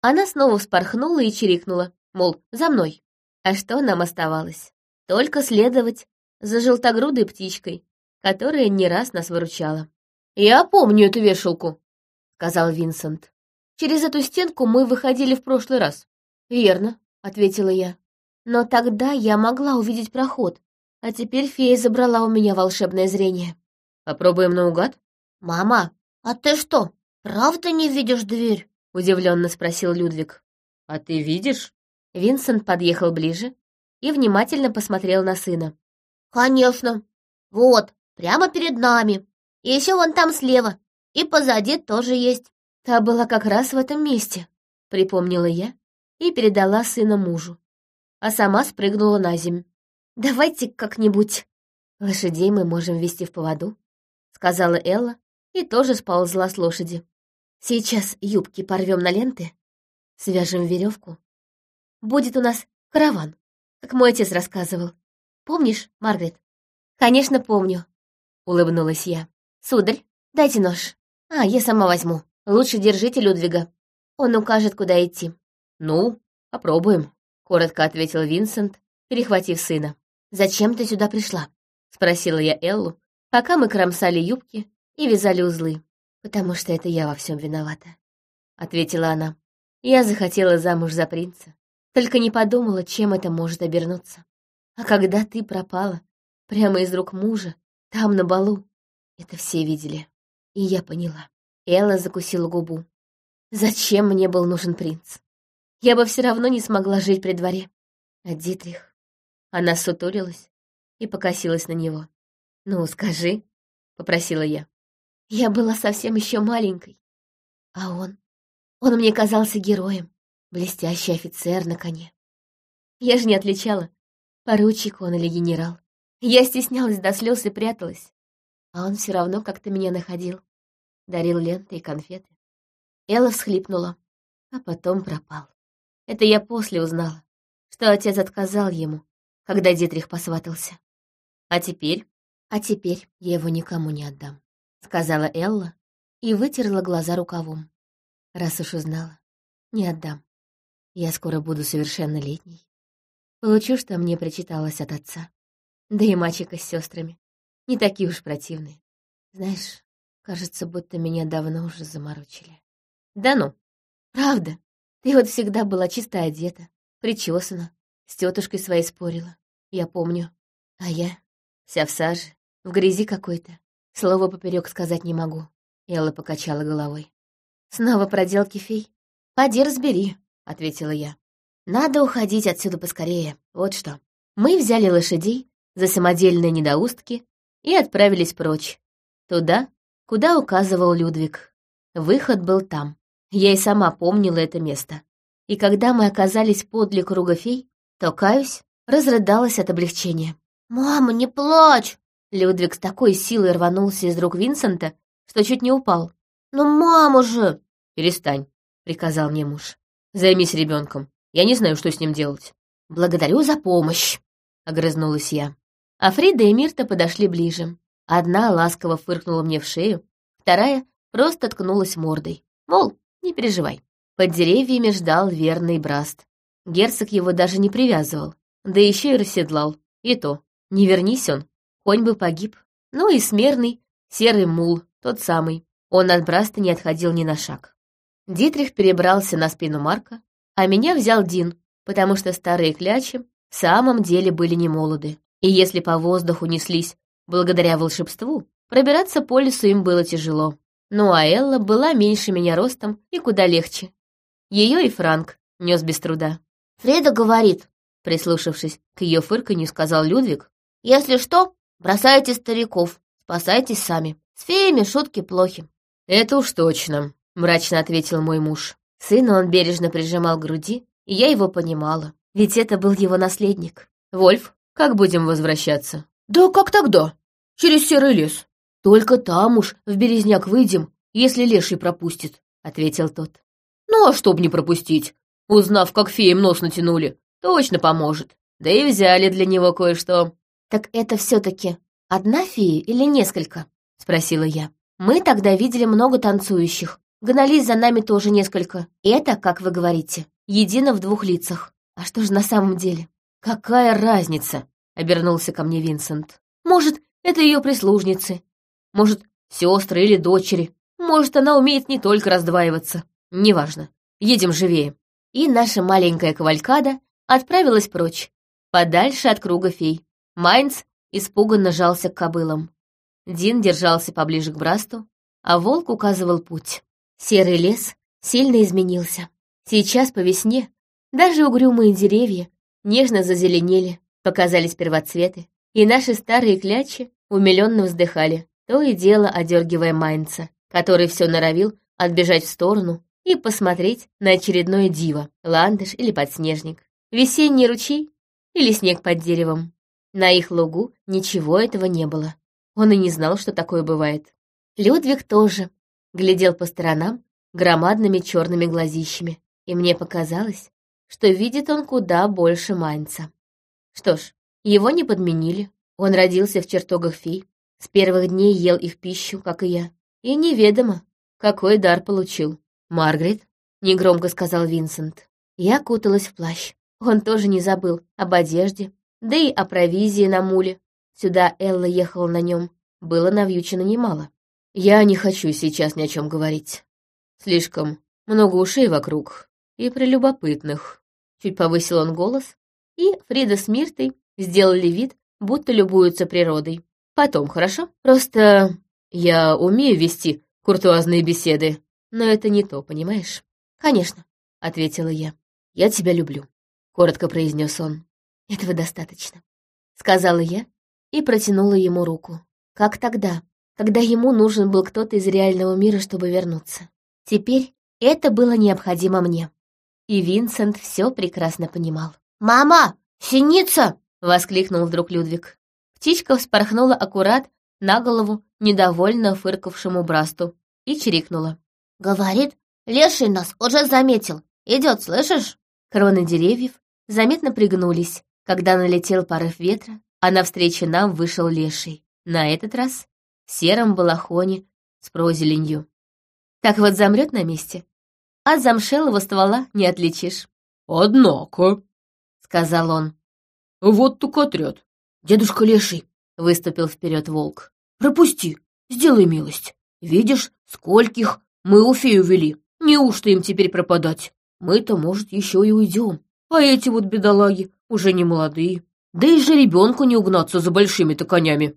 Она снова вспорхнула и чирикнула, мол, за мной. А что нам оставалось? Только следовать за желтогрудой птичкой, которая не раз нас выручала. «Я помню эту вешалку», — сказал Винсент. «Через эту стенку мы выходили в прошлый раз». «Верно», — ответила я. «Но тогда я могла увидеть проход, а теперь фея забрала у меня волшебное зрение». «Попробуем наугад?» «Мама, а ты что, правда не видишь дверь?» — удивленно спросил Людвиг. «А ты видишь?» Винсент подъехал ближе и внимательно посмотрел на сына. «Конечно. Вот, прямо перед нами. И еще вон там слева. И позади тоже есть». «Та была как раз в этом месте», — припомнила я и передала сына мужу. А сама спрыгнула на землю. «Давайте как-нибудь. Лошадей мы можем вести в поводу», — сказала Элла и тоже сползла с лошади. «Сейчас юбки порвем на ленты, свяжем веревку. Будет у нас караван, как мой отец рассказывал. Помнишь, Маргарет?» «Конечно, помню», — улыбнулась я. «Сударь, дайте нож. А, я сама возьму. Лучше держите Людвига. Он укажет, куда идти». «Ну, попробуем», — коротко ответил Винсент, перехватив сына. «Зачем ты сюда пришла?» — спросила я Эллу, пока мы кромсали юбки и вязали узлы. «Потому что это я во всем виновата», — ответила она. «Я захотела замуж за принца, только не подумала, чем это может обернуться. А когда ты пропала, прямо из рук мужа, там, на балу, это все видели. И я поняла. Элла закусила губу. Зачем мне был нужен принц? Я бы все равно не смогла жить при дворе. А Дитрих... Она сутурилась и покосилась на него. «Ну, скажи», — попросила я. Я была совсем еще маленькой. А он... Он мне казался героем, блестящий офицер на коне. Я же не отличала, поручик он или генерал. Я стеснялась до слез и пряталась. А он все равно как-то меня находил. Дарил ленты и конфеты. Элла всхлипнула, а потом пропал. Это я после узнала, что отец отказал ему, когда Дитрих посватался. А теперь? А теперь я его никому не отдам, сказала Элла и вытерла глаза рукавом. Раз уж узнала, не отдам. Я скоро буду совершеннолетней. Получу, что мне причиталось от отца. Да и мальчика с сестрами. Не такие уж противные. Знаешь, кажется, будто меня давно уже заморочили. Да ну, правда. Ты вот всегда была чисто одета, причесана, с тетушкой своей спорила. Я помню. А я вся в саже, в грязи какой-то. Слово поперек сказать не могу. Элла покачала головой. Снова проделки фей? Поди разбери, ответила я. Надо уходить отсюда поскорее. Вот что. Мы взяли лошадей за самодельные недоустки и отправились прочь, туда, куда указывал Людвиг. Выход был там. Я и сама помнила это место. И когда мы оказались подле круга фей, то, каюсь, разрыдалась от облегчения. «Мама, не плачь!» Людвиг с такой силой рванулся из рук Винсента, что чуть не упал. «Ну, мама же!» «Перестань», — приказал мне муж. «Займись ребенком. Я не знаю, что с ним делать». «Благодарю за помощь», — огрызнулась я. А Фрида и Мирта подошли ближе. Одна ласково фыркнула мне в шею, вторая просто ткнулась мордой. Мол, не переживай. Под деревьями ждал верный Браст. Герцог его даже не привязывал, да еще и расседлал. И то, не вернись он, конь бы погиб. Ну и смерный, серый мул, тот самый. Он от Браста не отходил ни на шаг. Дитрих перебрался на спину Марка, а меня взял Дин, потому что старые клячи в самом деле были не молоды. И если по воздуху неслись благодаря волшебству, пробираться по лесу им было тяжело. Ну а Элла была меньше меня ростом и куда легче. Ее и Франк нес без труда. «Фреда говорит», — прислушавшись к ее фырканью, сказал Людвиг. «Если что, бросайте стариков, спасайтесь сами. С феями шутки плохи». «Это уж точно», — мрачно ответил мой муж. Сына он бережно прижимал к груди, и я его понимала, ведь это был его наследник. «Вольф, как будем возвращаться?» «Да как тогда? Через серый лес. Только там уж в березняк выйдем, если леший пропустит», — ответил тот. Ну а чтоб не пропустить, узнав, как феям нос натянули, точно поможет. Да и взяли для него кое-что. «Так это все-таки одна фея или несколько?» — спросила я. «Мы тогда видели много танцующих. Гнались за нами тоже несколько. Это, как вы говорите, едино в двух лицах. А что же на самом деле?» «Какая разница?» — обернулся ко мне Винсент. «Может, это ее прислужницы. Может, сестры или дочери. Может, она умеет не только раздваиваться. Неважно. Едем живее. И наша маленькая кавалькада отправилась прочь, подальше от круга фей. Майнц испуганно жался к кобылам. Дин держался поближе к Брасту, а волк указывал путь. Серый лес сильно изменился. Сейчас по весне даже угрюмые деревья нежно зазеленели, показались первоцветы, и наши старые клячи умиленно вздыхали, то и дело одергивая Майнца, который все норовил отбежать в сторону и посмотреть на очередное диво, ландыш или подснежник, весенний ручей или снег под деревом. На их лугу ничего этого не было. Он и не знал, что такое бывает. Людвиг тоже глядел по сторонам громадными черными глазищами, и мне показалось, что видит он куда больше Майнца. Что ж, его не подменили. Он родился в чертогах фей, с первых дней ел их пищу, как и я, и неведомо, какой дар получил. «Маргарет», — негромко сказал Винсент. Я куталась в плащ. Он тоже не забыл об одежде, да и о провизии на муле. Сюда Элла ехала на нем. Было навьючено немало. «Я не хочу сейчас ни о чем говорить. Слишком много ушей вокруг и прелюбопытных». Чуть повысил он голос, и Фрида с Миртой сделали вид, будто любуются природой. Потом, хорошо? Просто я умею вести куртуазные беседы, но это не то, понимаешь? Конечно, ответила я. Я тебя люблю, коротко произнес он. Этого достаточно, сказала я и протянула ему руку. Как тогда, когда ему нужен был кто-то из реального мира, чтобы вернуться. Теперь это было необходимо мне. И Винсент все прекрасно понимал. «Мама, синица!» — воскликнул вдруг Людвиг. Птичка вспорхнула аккурат на голову недовольно фыркавшему Брасту и чирикнула. Говорит, леший нас уже заметил. Идет, слышишь? Кроны деревьев заметно пригнулись, когда налетел порыв ветра, а навстречу нам вышел леший. На этот раз в сером балахоне с прозеленью. Так вот замрет на месте. От замшелого ствола не отличишь. «Однако», — сказал он. «Вот тук отряд. Дедушка Леший», — выступил вперед волк. «Пропусти, сделай милость. Видишь, скольких мы у фею вели. Неужто им теперь пропадать? Мы-то, может, еще и уйдем. А эти вот бедолаги уже не молодые. Да и же ребенку не угнаться за большими-то конями.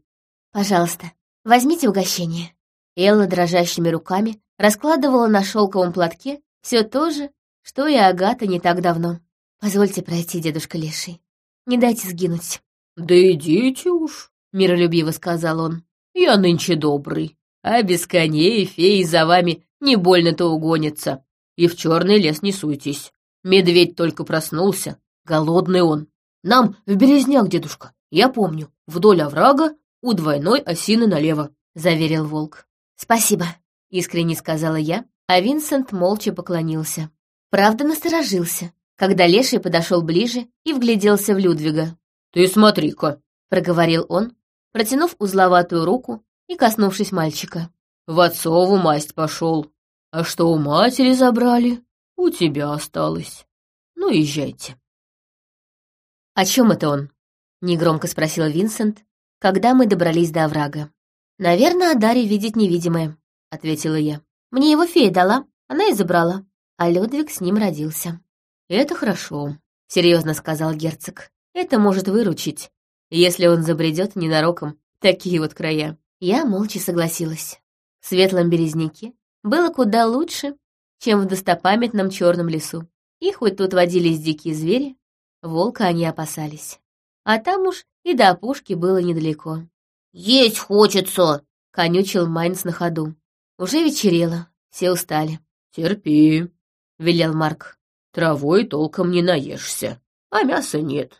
Пожалуйста, возьмите угощение. Элла дрожащими руками раскладывала на шелковом платке все то же, что и Агата не так давно. Позвольте пройти, дедушка Леший. Не дайте сгинуть. «Да идите уж», — миролюбиво сказал он. «Я нынче добрый, а без коней феи за вами не больно-то угонятся. И в черный лес не суйтесь. Медведь только проснулся, голодный он. Нам в Березняк, дедушка, я помню, вдоль оврага у двойной осины налево», — заверил волк. «Спасибо», — искренне сказала я, а Винсент молча поклонился. Правда, насторожился, когда Леший подошел ближе и вгляделся в Людвига. «Ты смотри-ка», — проговорил он, протянув узловатую руку и коснувшись мальчика. «В отцову масть пошел. А что у матери забрали, у тебя осталось. Ну, езжайте». «О чем это он?» — негромко спросил Винсент, когда мы добрались до оврага. «Наверное, о даре видеть невидимое», — ответила я. «Мне его фея дала, она и забрала, а Людвиг с ним родился». «Это хорошо», — серьезно сказал герцог. «Это может выручить, если он забредет ненароком такие вот края». Я молча согласилась. В светлом березняке было куда лучше, чем в достопамятном черном лесу. И хоть тут водились дикие звери, волка они опасались. А там уж и до опушки было недалеко. «Есть хочется!» — конючил Майнс на ходу. Уже вечерело, все устали. «Терпи», — велел Марк. «Травой толком не наешься, а мяса нет».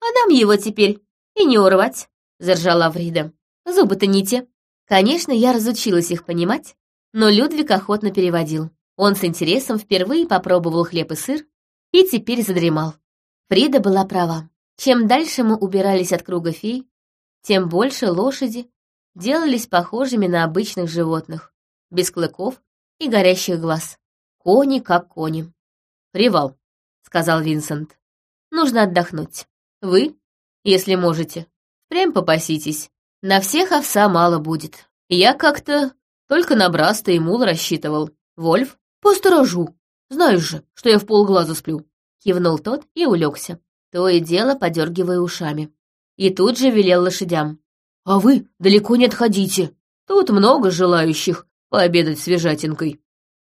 «А нам его теперь и не урвать», — заржала Фрида. Зубы-то не те. Конечно, я разучилась их понимать, но Людвиг охотно переводил. Он с интересом впервые попробовал хлеб и сыр и теперь задремал. Фрида была права. Чем дальше мы убирались от круга фей, тем больше лошади делались похожими на обычных животных, без клыков и горящих глаз. Кони как кони. «Привал», — сказал Винсент. «Нужно отдохнуть. Вы, если можете, прям попаситесь. На всех овса мало будет. Я как-то только на Браста и Мул рассчитывал. Вольф, посторожу. Знаешь же, что я в полглаза сплю. Кивнул тот и улегся, то и дело подергивая ушами. И тут же велел лошадям. «А вы далеко не отходите. Тут много желающих пообедать свежатинкой».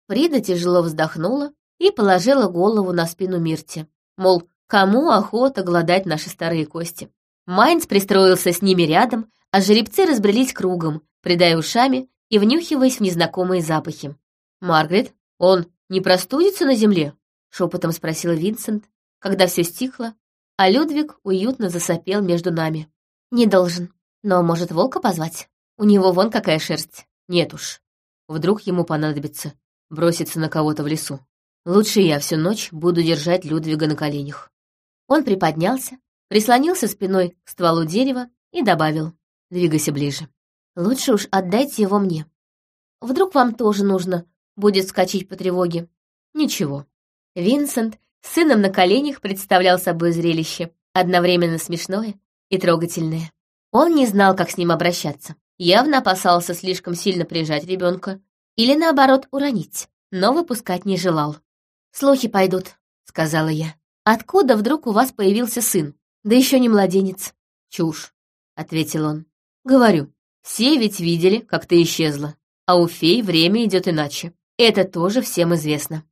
Фрида тяжело вздохнула и положила голову на спину Мирти. Мол, кому охота гладать наши старые кости. Майнц пристроился с ними рядом, а жеребцы разбрелись кругом, придая ушами и внюхиваясь в незнакомые запахи. «Маргарет, он не простудится на земле?» — шепотом спросил Винсент, когда все стихло, а Людвиг уютно засопел между нами. «Не должен. Но может волка позвать? У него вон какая шерсть. Нет уж. Вдруг ему понадобится броситься на кого-то в лесу. Лучше я всю ночь буду держать Людвига на коленях». Он приподнялся, прислонился спиной к стволу дерева и добавил. Двигайся ближе. Лучше уж отдайте его мне. Вдруг вам тоже нужно будет скачать по тревоге. Ничего. Винсент с сыном на коленях представлял собой зрелище, одновременно смешное и трогательное. Он не знал, как с ним обращаться. Явно опасался слишком сильно прижать ребенка или, наоборот, уронить, но выпускать не желал. «Слухи пойдут», — сказала я. «Откуда вдруг у вас появился сын? Да еще не младенец». «Чушь», — ответил он. Говорю, все ведь видели, как ты исчезла. А у фей время идет иначе. Это тоже всем известно.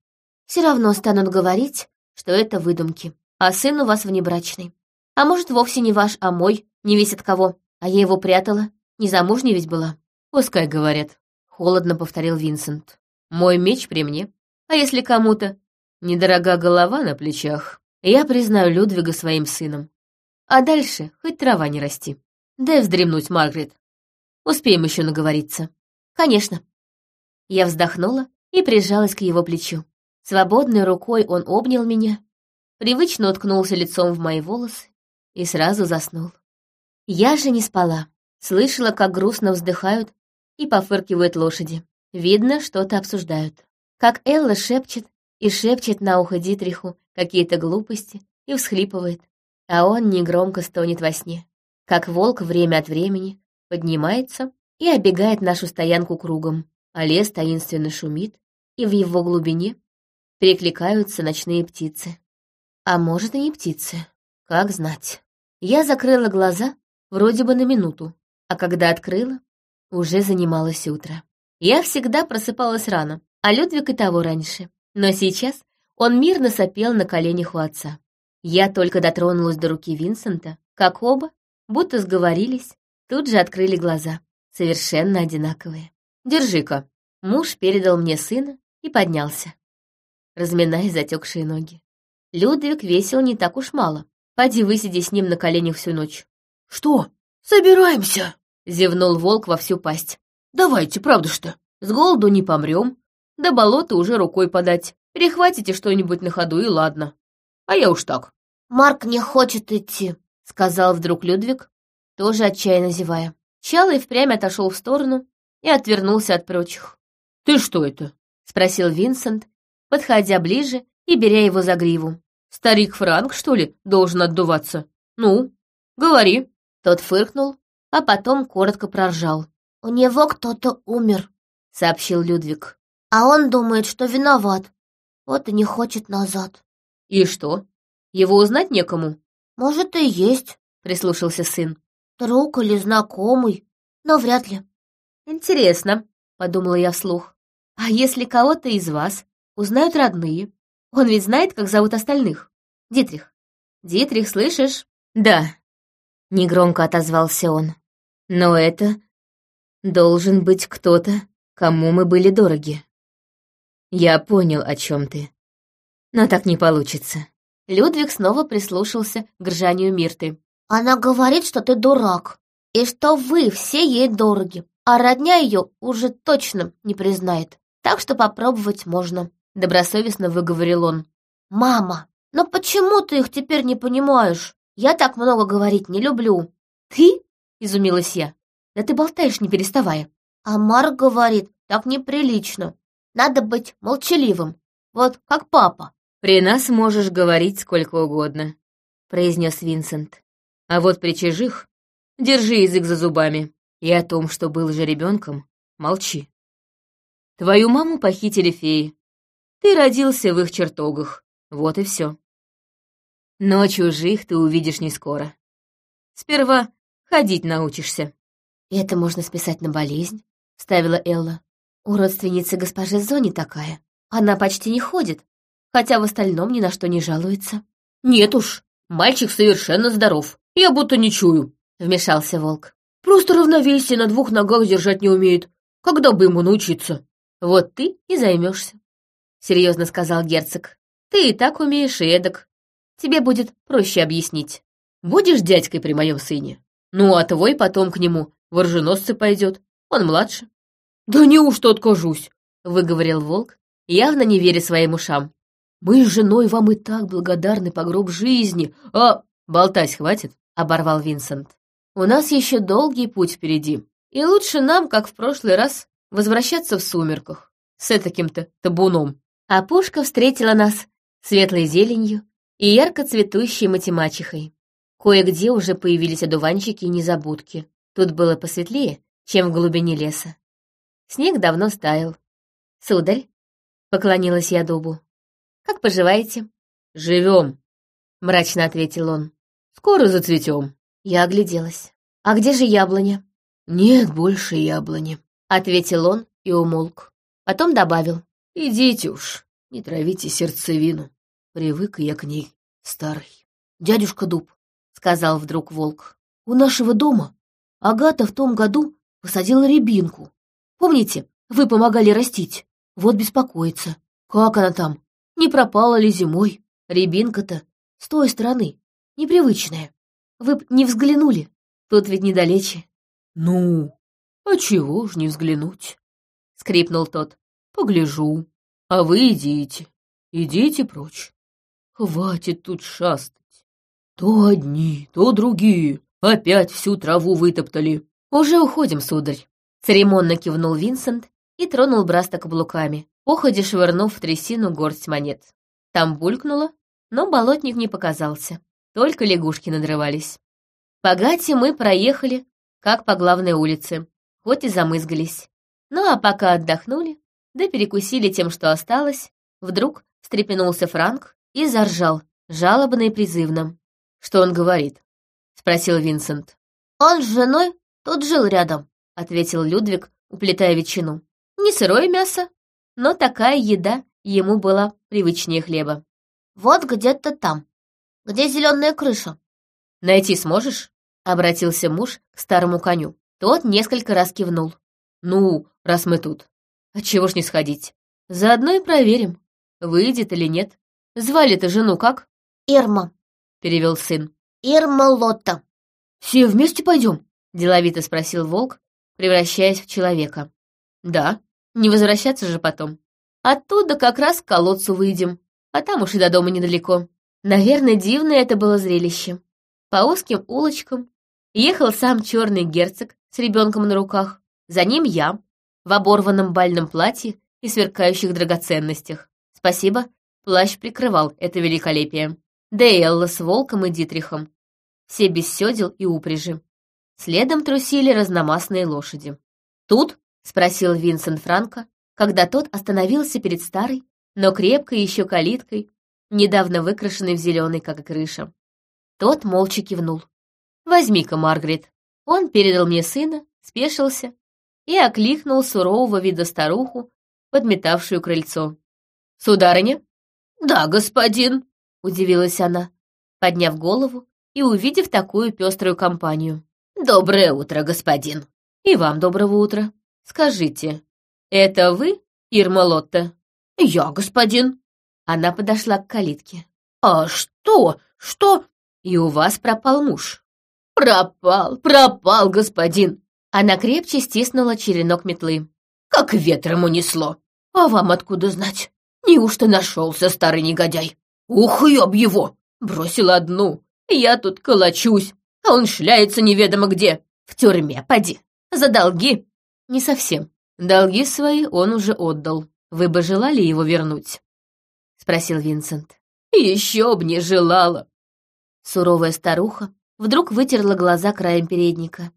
Все равно станут говорить, что это выдумки. А сын у вас внебрачный. А может, вовсе не ваш, а мой, не весь от кого. А я его прятала. Незамужней ведь была. Пускай говорят. Холодно повторил Винсент. Мой меч при мне. А если кому-то недорога голова на плечах, я признаю Людвига своим сыном. А дальше хоть трава не расти. Дай вздремнуть, Маргарет. Успеем еще наговориться. Конечно. Я вздохнула и прижалась к его плечу. Свободной рукой он обнял меня, привычно уткнулся лицом в мои волосы и сразу заснул. Я же не спала. Слышала, как грустно вздыхают и пофыркивают лошади. Видно, что-то обсуждают. Как Элла шепчет и шепчет на ухо Дитриху какие-то глупости и всхлипывает, а он негромко стонет во сне как волк время от времени поднимается и оббегает нашу стоянку кругом, а лес таинственно шумит, и в его глубине перекликаются ночные птицы. А может, и не птицы, как знать. Я закрыла глаза вроде бы на минуту, а когда открыла, уже занималось утро. Я всегда просыпалась рано, а Людвиг и того раньше. Но сейчас он мирно сопел на коленях у отца. Я только дотронулась до руки Винсента, как оба, будто сговорились, тут же открыли глаза, совершенно одинаковые. «Держи-ка». Муж передал мне сына и поднялся, разминая затекшие ноги. Людвиг весил не так уж мало. Поди высиди с ним на коленях всю ночь. «Что? Собираемся!» — зевнул волк во всю пасть. «Давайте, правда что? С голоду не помрем, до болота уже рукой подать. Перехватите что-нибудь на ходу и ладно. А я уж так». «Марк не хочет идти», — сказал вдруг Людвиг, тоже отчаянно зевая. Чал и впрямь отошел в сторону и отвернулся от прочих. «Ты что это?» — спросил Винсент, подходя ближе и беря его за гриву. «Старик Франк, что ли, должен отдуваться? Ну, говори». Тот фыркнул, а потом коротко проржал. «У него кто-то умер», — сообщил Людвиг. «А он думает, что виноват. Вот и не хочет назад». «И что? Его узнать некому?» «Может, и есть», — прислушался сын. «Друг или знакомый, но вряд ли». «Интересно», — подумала я вслух. «А если кого-то из вас узнают родные? Он ведь знает, как зовут остальных. Дитрих. Дитрих, слышишь?» «Да», — негромко отозвался он. «Но это должен быть кто-то, кому мы были дороги». «Я понял, о чем ты. Но так не получится». Людвиг снова прислушался к ржанию Мирты. «Она говорит, что ты дурак, и что вы все ей дороги, а родня ее уже точно не признает, так что попробовать можно», — добросовестно выговорил он. «Мама, но почему ты их теперь не понимаешь? Я так много говорить не люблю». «Ты?» — изумилась я. «Да ты болтаешь, не переставая». А Марк говорит, так неприлично. Надо быть молчаливым, вот как папа. «При нас можешь говорить сколько угодно», — произнес Винсент. «А вот при чужих держи язык за зубами. И о том, что был же ребенком, молчи. Твою маму похитили феи. Ты родился в их чертогах. Вот и все. Но чужих ты увидишь не скоро. Сперва ходить научишься». «Это можно списать на болезнь», — ставила Элла. «У родственницы госпожи Зони такая. Она почти не ходит, хотя в остальном ни на что не жалуется». «Нет уж, мальчик совершенно здоров. Я будто не чую», — вмешался волк. «Просто равновесие на двух ногах держать не умеет. Когда бы ему научиться?» «Вот ты и займешься», — серьезно сказал герцог. «Ты и так умеешь, и эдак. Тебе будет проще объяснить. Будешь дядькой при моем сыне? Ну, а твой потом к нему в оруженосцы пойдет. Он младше». «Да неужто откажусь?» — выговорил волк, явно не веря своим ушам. «Мы с женой вам и так благодарны по гроб жизни, а...» «Болтать хватит», — оборвал Винсент. «У нас еще долгий путь впереди, и лучше нам, как в прошлый раз, возвращаться в сумерках с таким-то табуном». А пушка встретила нас светлой зеленью и ярко цветущей матемачехой. Кое-где уже появились одуванчики и незабудки. Тут было посветлее, чем в глубине леса. Снег давно стаял. «Сударь», — поклонилась я дубу, — «как поживаете?» «Живем», — мрачно ответил он. «Скоро зацветем». Я огляделась. «А где же яблоня?» «Нет больше яблони», — ответил он и умолк. Потом добавил. «Идите уж, не травите сердцевину. Привык я к ней, старый». «Дядюшка Дуб», — сказал вдруг волк, — «у нашего дома Агата в том году посадила рябинку. Помните, вы помогали растить? Вот беспокоится. Как она там? Не пропала ли зимой? Рябинка-то с той стороны, непривычная. Вы б не взглянули, тут ведь недалече. Ну, а чего ж не взглянуть? Скрипнул тот. Погляжу. А вы идите, идите прочь. Хватит тут шастать. То одни, то другие. Опять всю траву вытоптали. Уже уходим, сударь. Церемонно кивнул Винсент и тронул Браста каблуками, походе швырнув в трясину горсть монет. Там булькнуло, но болотник не показался, только лягушки надрывались. По гате мы проехали, как по главной улице, хоть и замызгались. Ну а пока отдохнули, да перекусили тем, что осталось, вдруг встрепенулся Франк и заржал, жалобно и призывно. «Что он говорит?» — спросил Винсент. «Он с женой тут жил рядом», — ответил Людвиг, уплетая ветчину. «Не сырое мясо, но такая еда ему была привычнее хлеба». «Вот где-то там». Где зеленая крыша? Найти сможешь? Обратился муж к старому коню. Тот несколько раз кивнул. Ну, раз мы тут. А чего ж не сходить? Заодно и проверим, выйдет или нет. Звали-то жену как? Ирма, Перевел сын. Ирма Лотта. Все вместе пойдем? Деловито спросил волк, превращаясь в человека. Да, не возвращаться же потом. Оттуда как раз к колодцу выйдем, а там уж и до дома недалеко. Наверное, дивное это было зрелище. По узким улочкам ехал сам черный герцог с ребенком на руках. За ним я, в оборванном бальном платье и сверкающих драгоценностях. Спасибо, плащ прикрывал это великолепие. Да и Элла с волком и Дитрихом. Все без седел и упряжи. Следом трусили разномастные лошади. «Тут?» — спросил Винсент Франко, когда тот остановился перед старой, но крепкой еще калиткой, недавно выкрашенной в зеленый, как крыша. Тот молча кивнул. «Возьми-ка, Маргарет». Он передал мне сына, спешился и окликнул сурового вида старуху, подметавшую крыльцо. «Сударыня?» «Да, господин», — удивилась она, подняв голову и увидев такую пеструю компанию. «Доброе утро, господин!» «И вам доброго утра. Скажите, это вы, Ирма Лотта?» «Я, господин». Она подошла к калитке. «А что? Что?» «И у вас пропал муж». «Пропал, пропал, господин!» Она крепче стиснула черенок метлы. «Как ветром унесло! А вам откуда знать? Неужто нашелся старый негодяй? Ух, ёб его! Бросил одну. Я тут колочусь, а он шляется неведомо где. В тюрьме, поди. За долги. Не совсем. Долги свои он уже отдал. Вы бы желали его вернуть? Спросил Винсент. Еще б не желала. Суровая старуха вдруг вытерла глаза краем передника.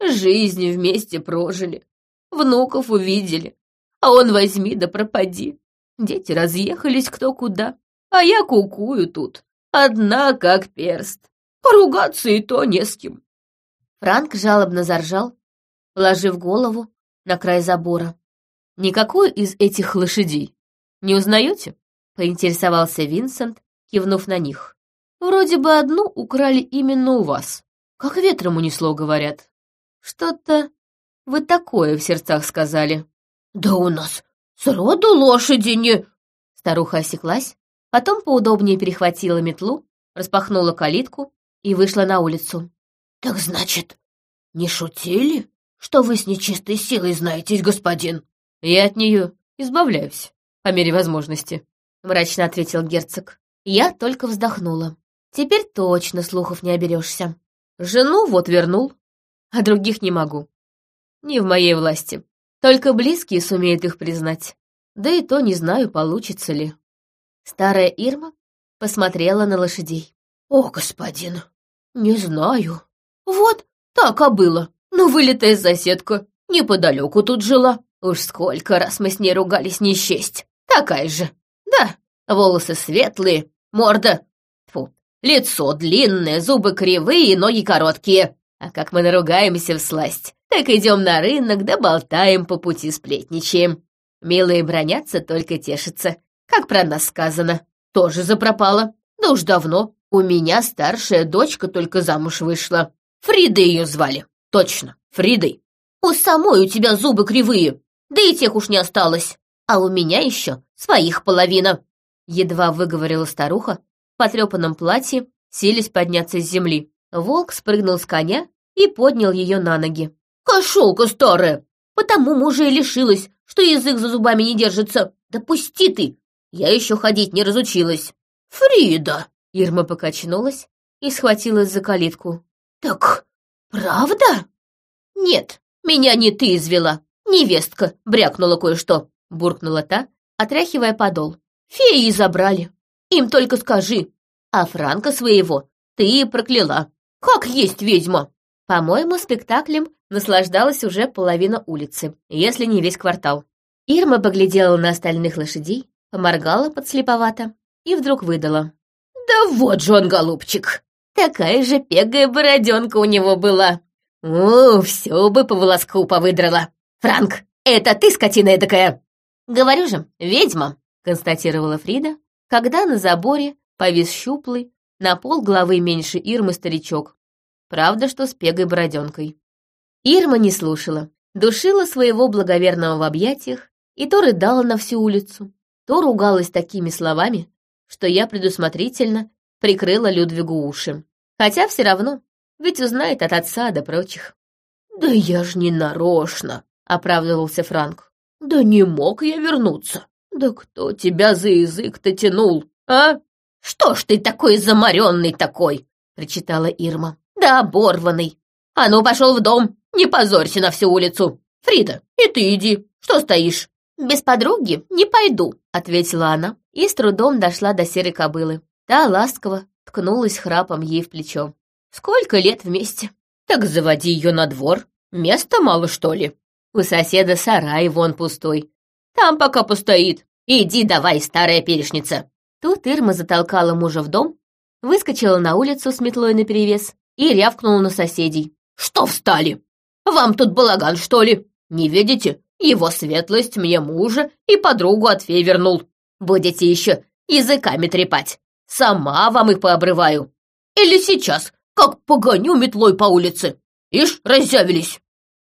Жизнь вместе прожили, внуков увидели, а он возьми да пропади. Дети разъехались кто куда, а я кукую тут, одна как перст. Поругаться и то не с кем. Франк жалобно заржал, положив голову на край забора. «Никакую из этих лошадей не узнаете?» — поинтересовался Винсент, кивнув на них. «Вроде бы одну украли именно у вас. Как ветром унесло, говорят. Что-то вы такое в сердцах сказали». «Да у нас сроду лошади не...» Старуха осеклась, потом поудобнее перехватила метлу, распахнула калитку и вышла на улицу. «Так значит, не шутили, что вы с нечистой силой знаетесь, господин?» «Я от нее избавляюсь, по мере возможности», — мрачно ответил герцог. Я только вздохнула. Теперь точно слухов не оберешься. Жену вот вернул, а других не могу. Не в моей власти. Только близкие сумеют их признать. Да и то не знаю, получится ли. Старая Ирма посмотрела на лошадей. «О, господин, не знаю. Вот так а было. Ну, вылитая соседка, неподалеку тут жила. Уж сколько раз мы с ней ругались не счесть. Такая же. Да, волосы светлые, морда... Фу, лицо длинное, зубы кривые, ноги короткие. А как мы наругаемся в сласть, так идем на рынок да болтаем по пути сплетничаем. Милые бронятся, только тешатся. Как про нас сказано. Тоже запропала. Да уж давно. У меня старшая дочка только замуж вышла. Фрида ее звали. Точно, Фридой. У самой у тебя зубы кривые. Да и тех уж не осталось. А у меня еще своих половина. Едва выговорила старуха в потрепанном платье, селись подняться с земли. Волк спрыгнул с коня и поднял ее на ноги. «Кошелка старая! Потому мужа и лишилась, что язык за зубами не держится. Да пусти ты! Я еще ходить не разучилась!» «Фрида!» Ирма покачнулась и схватилась за калитку. «Так правда?» «Нет, меня не ты извела. Невестка брякнула кое-что», — буркнула та, отряхивая подол. «Феи забрали. Им только скажи. А Франка своего ты прокляла. Как есть ведьма!» По-моему, спектаклем наслаждалась уже половина улицы, если не весь квартал. Ирма поглядела на остальных лошадей, поморгала подслеповато и вдруг выдала. «Да вот же он, голубчик! Такая же пегая бороденка у него была! О, все бы по волоску повыдрала! Франк, это ты, скотина эдакая!» «Говорю же, ведьма!» — констатировала Фрида, когда на заборе повис щуплый, на пол головы меньше Ирмы старичок. Правда, что с пегой-бороденкой. Ирма не слушала, душила своего благоверного в объятиях и то рыдала на всю улицу, то ругалась такими словами, что я предусмотрительно прикрыла Людвигу уши. Хотя все равно, ведь узнает от отца до прочих. «Да я ж не нарочно», — оправдывался Франк. «Да не мог я вернуться. Да кто тебя за язык-то тянул, а?» «Что ж ты такой заморенный такой?» — причитала Ирма. «Да оборванный. А ну, пошел в дом, не позорься на всю улицу. Фрида, и ты иди, что стоишь?» «Без подруги не пойду», — ответила она и с трудом дошла до серой кобылы. Та ласково ткнулась храпом ей в плечо. «Сколько лет вместе?» «Так заводи ее на двор. Места мало, что ли?» «У соседа сарай вон пустой. Там пока постоит. Иди давай, старая перешница». Тут Ирма затолкала мужа в дом, выскочила на улицу с метлой наперевес и рявкнула на соседей. «Что встали? Вам тут балаган, что ли? Не видите? Его светлость мне мужа и подругу от фей вернул. Будете еще языками трепать. Сама вам их пообрываю. Или сейчас, как погоню метлой по улице. Ишь, разъявились.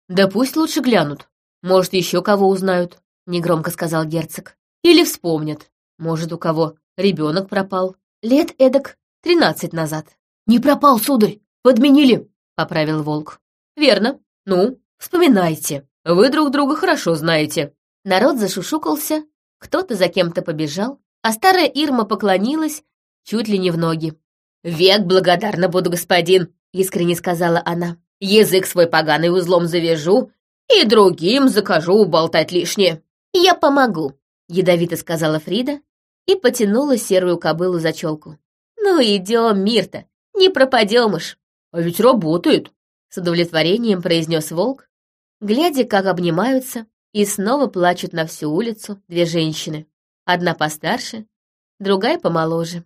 Да пусть лучше глянут. Может, еще кого узнают, негромко сказал герцог. Или вспомнят. Может, у кого ребенок пропал. Лет эдак тринадцать назад. Не пропал, сударь, подменили, поправил волк. Верно. Ну, вспоминайте. Вы друг друга хорошо знаете». Народ зашушукался, кто-то за кем-то побежал, а старая Ирма поклонилась чуть ли не в ноги. «Век благодарна буду, господин», — искренне сказала она. «Язык свой поганый узлом завяжу и другим закажу болтать лишнее». «Я помогу», — ядовито сказала Фрида и потянула серую кобылу за челку. «Ну идем, Мирта, не пропадем уж». «А ведь работает», — с удовлетворением произнес волк глядя, как обнимаются и снова плачут на всю улицу две женщины. Одна постарше, другая помоложе.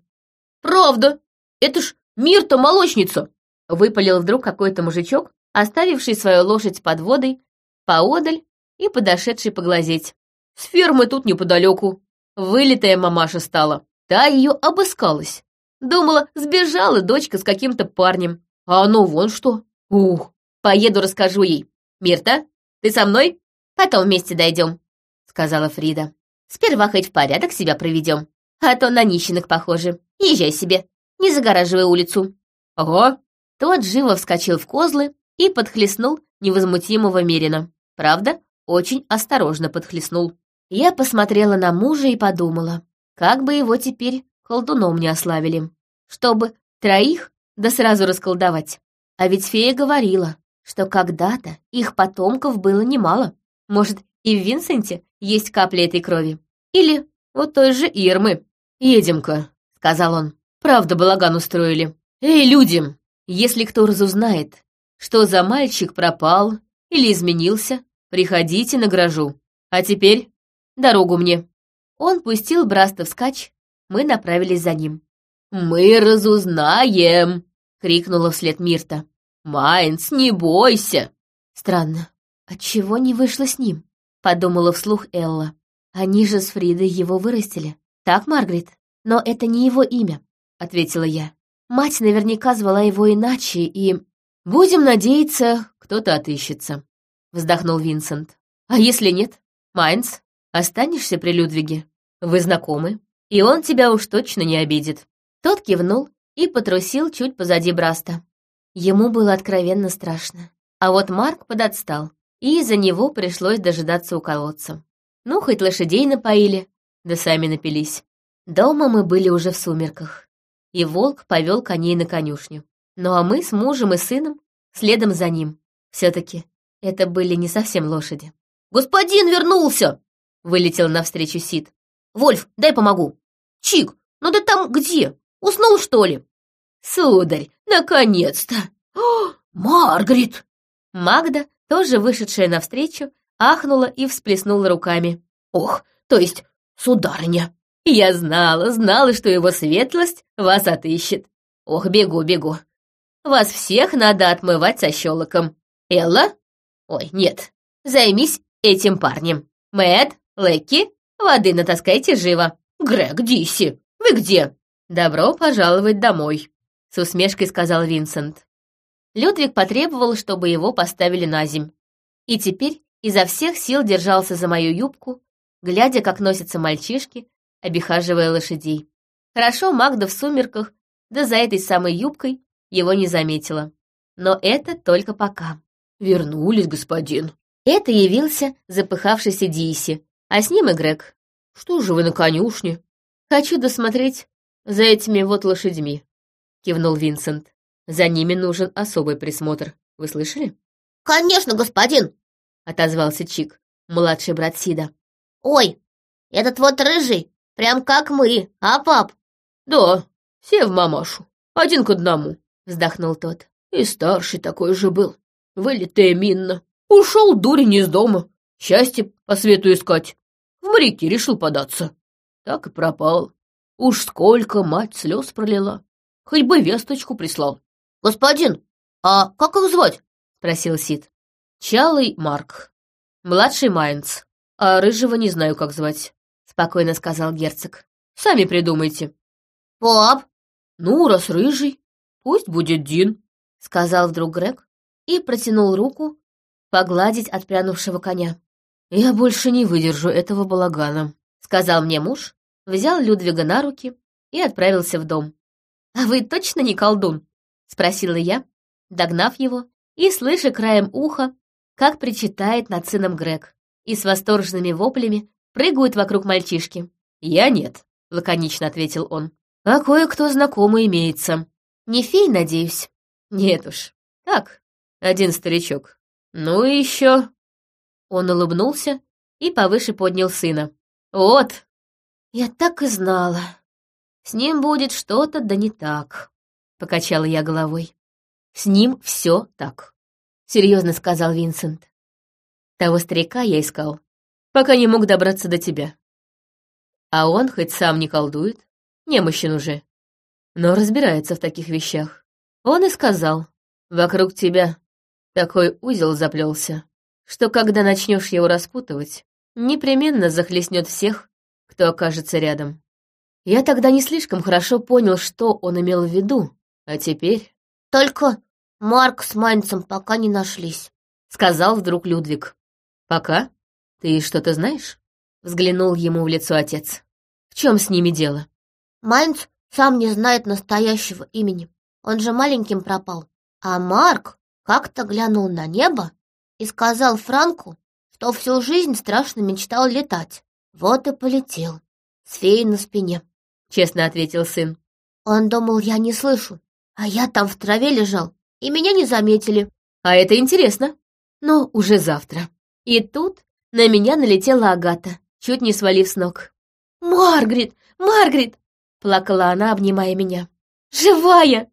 «Правда! Это ж Мирта молочница!» Выпалил вдруг какой-то мужичок, оставивший свою лошадь под водой, поодаль и подошедший поглазеть. «С фермы тут неподалеку. Вылитая мамаша стала. Та ее обыскалась. Думала, сбежала дочка с каким-то парнем. А оно вон что. Ух, поеду расскажу ей. «Мирта, ты со мной?» «Потом вместе дойдем», — сказала Фрида. «Сперва хоть в порядок себя проведем, а то на нищенок похоже. Езжай себе, не загораживай улицу». «Ага». Тот живо вскочил в козлы и подхлестнул невозмутимого Мерина. Правда, очень осторожно подхлестнул. Я посмотрела на мужа и подумала, как бы его теперь колдуном не ославили, чтобы троих да сразу расколдовать. А ведь фея говорила, что когда-то их потомков было немало. Может, и в Винсенте есть капли этой крови. Или вот той же Ирмы. «Едем-ка», — сказал он. «Правда, балаган устроили. Эй, люди, если кто разузнает, что за мальчик пропал или изменился, приходите на грожу. А теперь дорогу мне». Он пустил Браста вскачь, мы направились за ним. «Мы разузнаем!» — крикнула вслед Мирта. «Майнц, не бойся!» Странно, отчего не вышло с ним? Подумала вслух Элла. Они же с Фридой его вырастили. Так, Маргарет? Но это не его имя, ответила я. Мать наверняка звала его иначе, и... Будем надеяться, кто-то отыщется, вздохнул Винсент. А если нет? Майнц, останешься при Людвиге? Вы знакомы, и он тебя уж точно не обидит. Тот кивнул и потрусил чуть позади Браста. Ему было откровенно страшно. А вот Марк подотстал, и из-за него пришлось дожидаться у колодца. Ну, хоть лошадей напоили, да сами напились. Дома мы были уже в сумерках, и волк повел коней на конюшню. Ну а мы с мужем и сыном следом за ним. Все-таки это были не совсем лошади. «Господин вернулся!» — вылетел навстречу Сид. «Вольф, дай помогу!» «Чик, ну ты там где? Уснул, что ли?» «Сударь, наконец-то!» «Маргарет!» Магда, тоже вышедшая навстречу, ахнула и всплеснула руками. «Ох, то есть, сударыня!» «Я знала, знала, что его светлость вас отыщет. Ох, бегу, бегу. Вас всех надо отмывать со щелоком. Элла? Ой, нет, займись этим парнем. Мэт, Лэкки, воды натаскайте живо. Грег, Диси, вы где?» «Добро пожаловать домой», — с усмешкой сказал Винсент. Людвиг потребовал, чтобы его поставили на земь. И теперь изо всех сил держался за мою юбку, глядя, как носятся мальчишки, обихаживая лошадей. Хорошо Магда в сумерках, да за этой самой юбкой его не заметила. Но это только пока. «Вернулись, господин». Это явился запыхавшийся Диси, а с ним и Грег. «Что же вы на конюшне?» «Хочу досмотреть за этими вот лошадьми», — кивнул Винсент. «За ними нужен особый присмотр. Вы слышали?» «Конечно, господин!» — отозвался Чик, младший брат Сида. «Ой, этот вот рыжий, прям как мы, а, пап?» «Да, все в мамашу, один к одному», — вздохнул тот. «И старший такой же был, вылитая минно. Ушел дурень из дома, счастье по свету искать. В моряки решил податься. Так и пропал. Уж сколько мать слез пролила. Хоть бы весточку прислал. «Господин, а как их звать?» — спросил Сид. «Чалый Марк. Младший Майнц. А рыжего не знаю, как звать», — спокойно сказал герцог. «Сами придумайте». «Пап!» «Ну, раз рыжий, пусть будет Дин», — сказал вдруг Грег и протянул руку погладить отпрянувшего коня. «Я больше не выдержу этого балагана», — сказал мне муж, взял Людвига на руки и отправился в дом. «А вы точно не колдун?» — спросила я, догнав его и слыша краем уха, как причитает над сыном Грег, и с восторженными воплями прыгают вокруг мальчишки. «Я нет», — лаконично ответил он. «А кое-кто знакомый имеется. Не фей, надеюсь?» «Нет уж. Так, один старичок. Ну и еще...» Он улыбнулся и повыше поднял сына. «Вот, «Я так и знала. С ним будет что-то да не так», — покачала я головой. «С ним все так», — серьезно сказал Винсент. «Того старика я искал, пока не мог добраться до тебя. А он хоть сам не колдует, немощен уже, но разбирается в таких вещах. Он и сказал, вокруг тебя такой узел заплелся, что когда начнешь его распутывать, непременно захлестнет всех, кто окажется рядом. Я тогда не слишком хорошо понял, что он имел в виду, а теперь... «Только Марк с Майнцем пока не нашлись», — сказал вдруг Людвиг. «Пока? Ты что-то знаешь?» — взглянул ему в лицо отец. «В чем с ними дело?» «Майнц сам не знает настоящего имени. Он же маленьким пропал. А Марк как-то глянул на небо и сказал Франку, что всю жизнь страшно мечтал летать. Вот и полетел. С феей на спине, — честно ответил сын. Он думал, я не слышу. А я там в траве лежал, и меня не заметили. А это интересно. Но уже завтра. И тут на меня налетела Агата, чуть не свалив с ног. «Маргарет! Маргарет!» — плакала она, обнимая меня. «Живая!»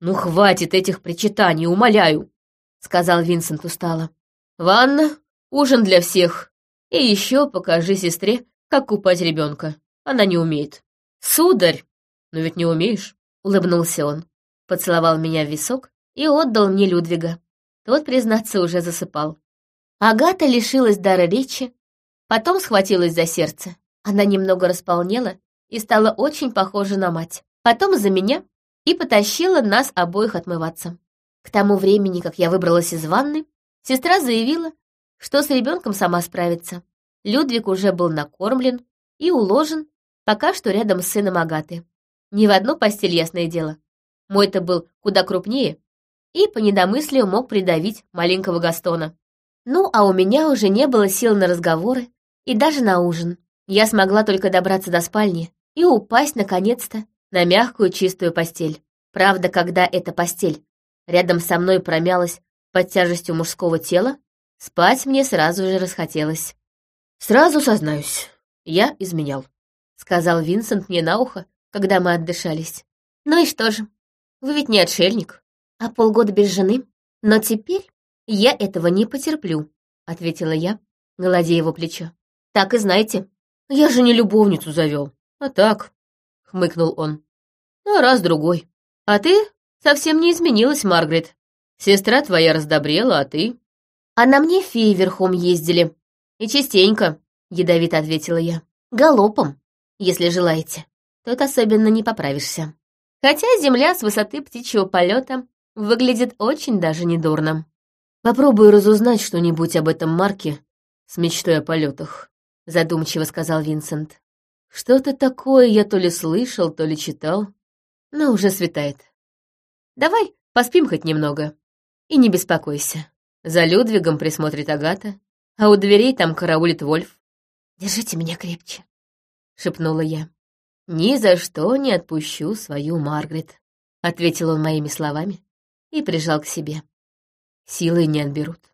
«Ну, хватит этих причитаний, умоляю!» — сказал Винсент устало. «Ванна, ужин для всех. И еще покажи сестре, как купать ребенка. Она не умеет. Сударь! Но ведь не умеешь, улыбнулся он. Поцеловал меня в висок и отдал мне Людвига. Тот, признаться, уже засыпал. Агата лишилась дара речи, потом схватилась за сердце. Она немного располнела и стала очень похожа на мать. Потом за меня и потащила нас обоих отмываться. К тому времени, как я выбралась из ванны, сестра заявила, что с ребенком сама справится. Людвиг уже был накормлен и уложен, пока что рядом с сыном Агаты. Не в одну постель, ясное дело. Мой-то был куда крупнее и по недомыслию мог придавить маленького Гастона. Ну, а у меня уже не было сил на разговоры и даже на ужин. Я смогла только добраться до спальни и упасть, наконец-то, на мягкую чистую постель. Правда, когда эта постель рядом со мной промялась под тяжестью мужского тела, Спать мне сразу же расхотелось. «Сразу сознаюсь, я изменял», — сказал Винсент мне на ухо, когда мы отдышались. «Ну и что же? Вы ведь не отшельник, а полгода без жены. Но теперь я этого не потерплю», — ответила я, гладя его плечо. «Так и знаете, я же не любовницу завел, а так», — хмыкнул он. «Ну, раз-другой. А ты совсем не изменилась, Маргарет. Сестра твоя раздобрела, а ты...» А на мне феи верхом ездили. И частенько, ядовито ответила я. Галопом, если желаете. тут особенно не поправишься. Хотя земля с высоты птичьего полета выглядит очень даже недурно. Попробую разузнать что-нибудь об этом Марке с мечтой о полетах, задумчиво сказал Винсент. Что-то такое я то ли слышал, то ли читал, но уже светает. Давай поспим хоть немного. И не беспокойся. За Людвигом присмотрит Агата, а у дверей там караулит Вольф. «Держите меня крепче», — шепнула я. «Ни за что не отпущу свою Маргарет», — ответил он моими словами и прижал к себе. «Силы не отберут. Спи».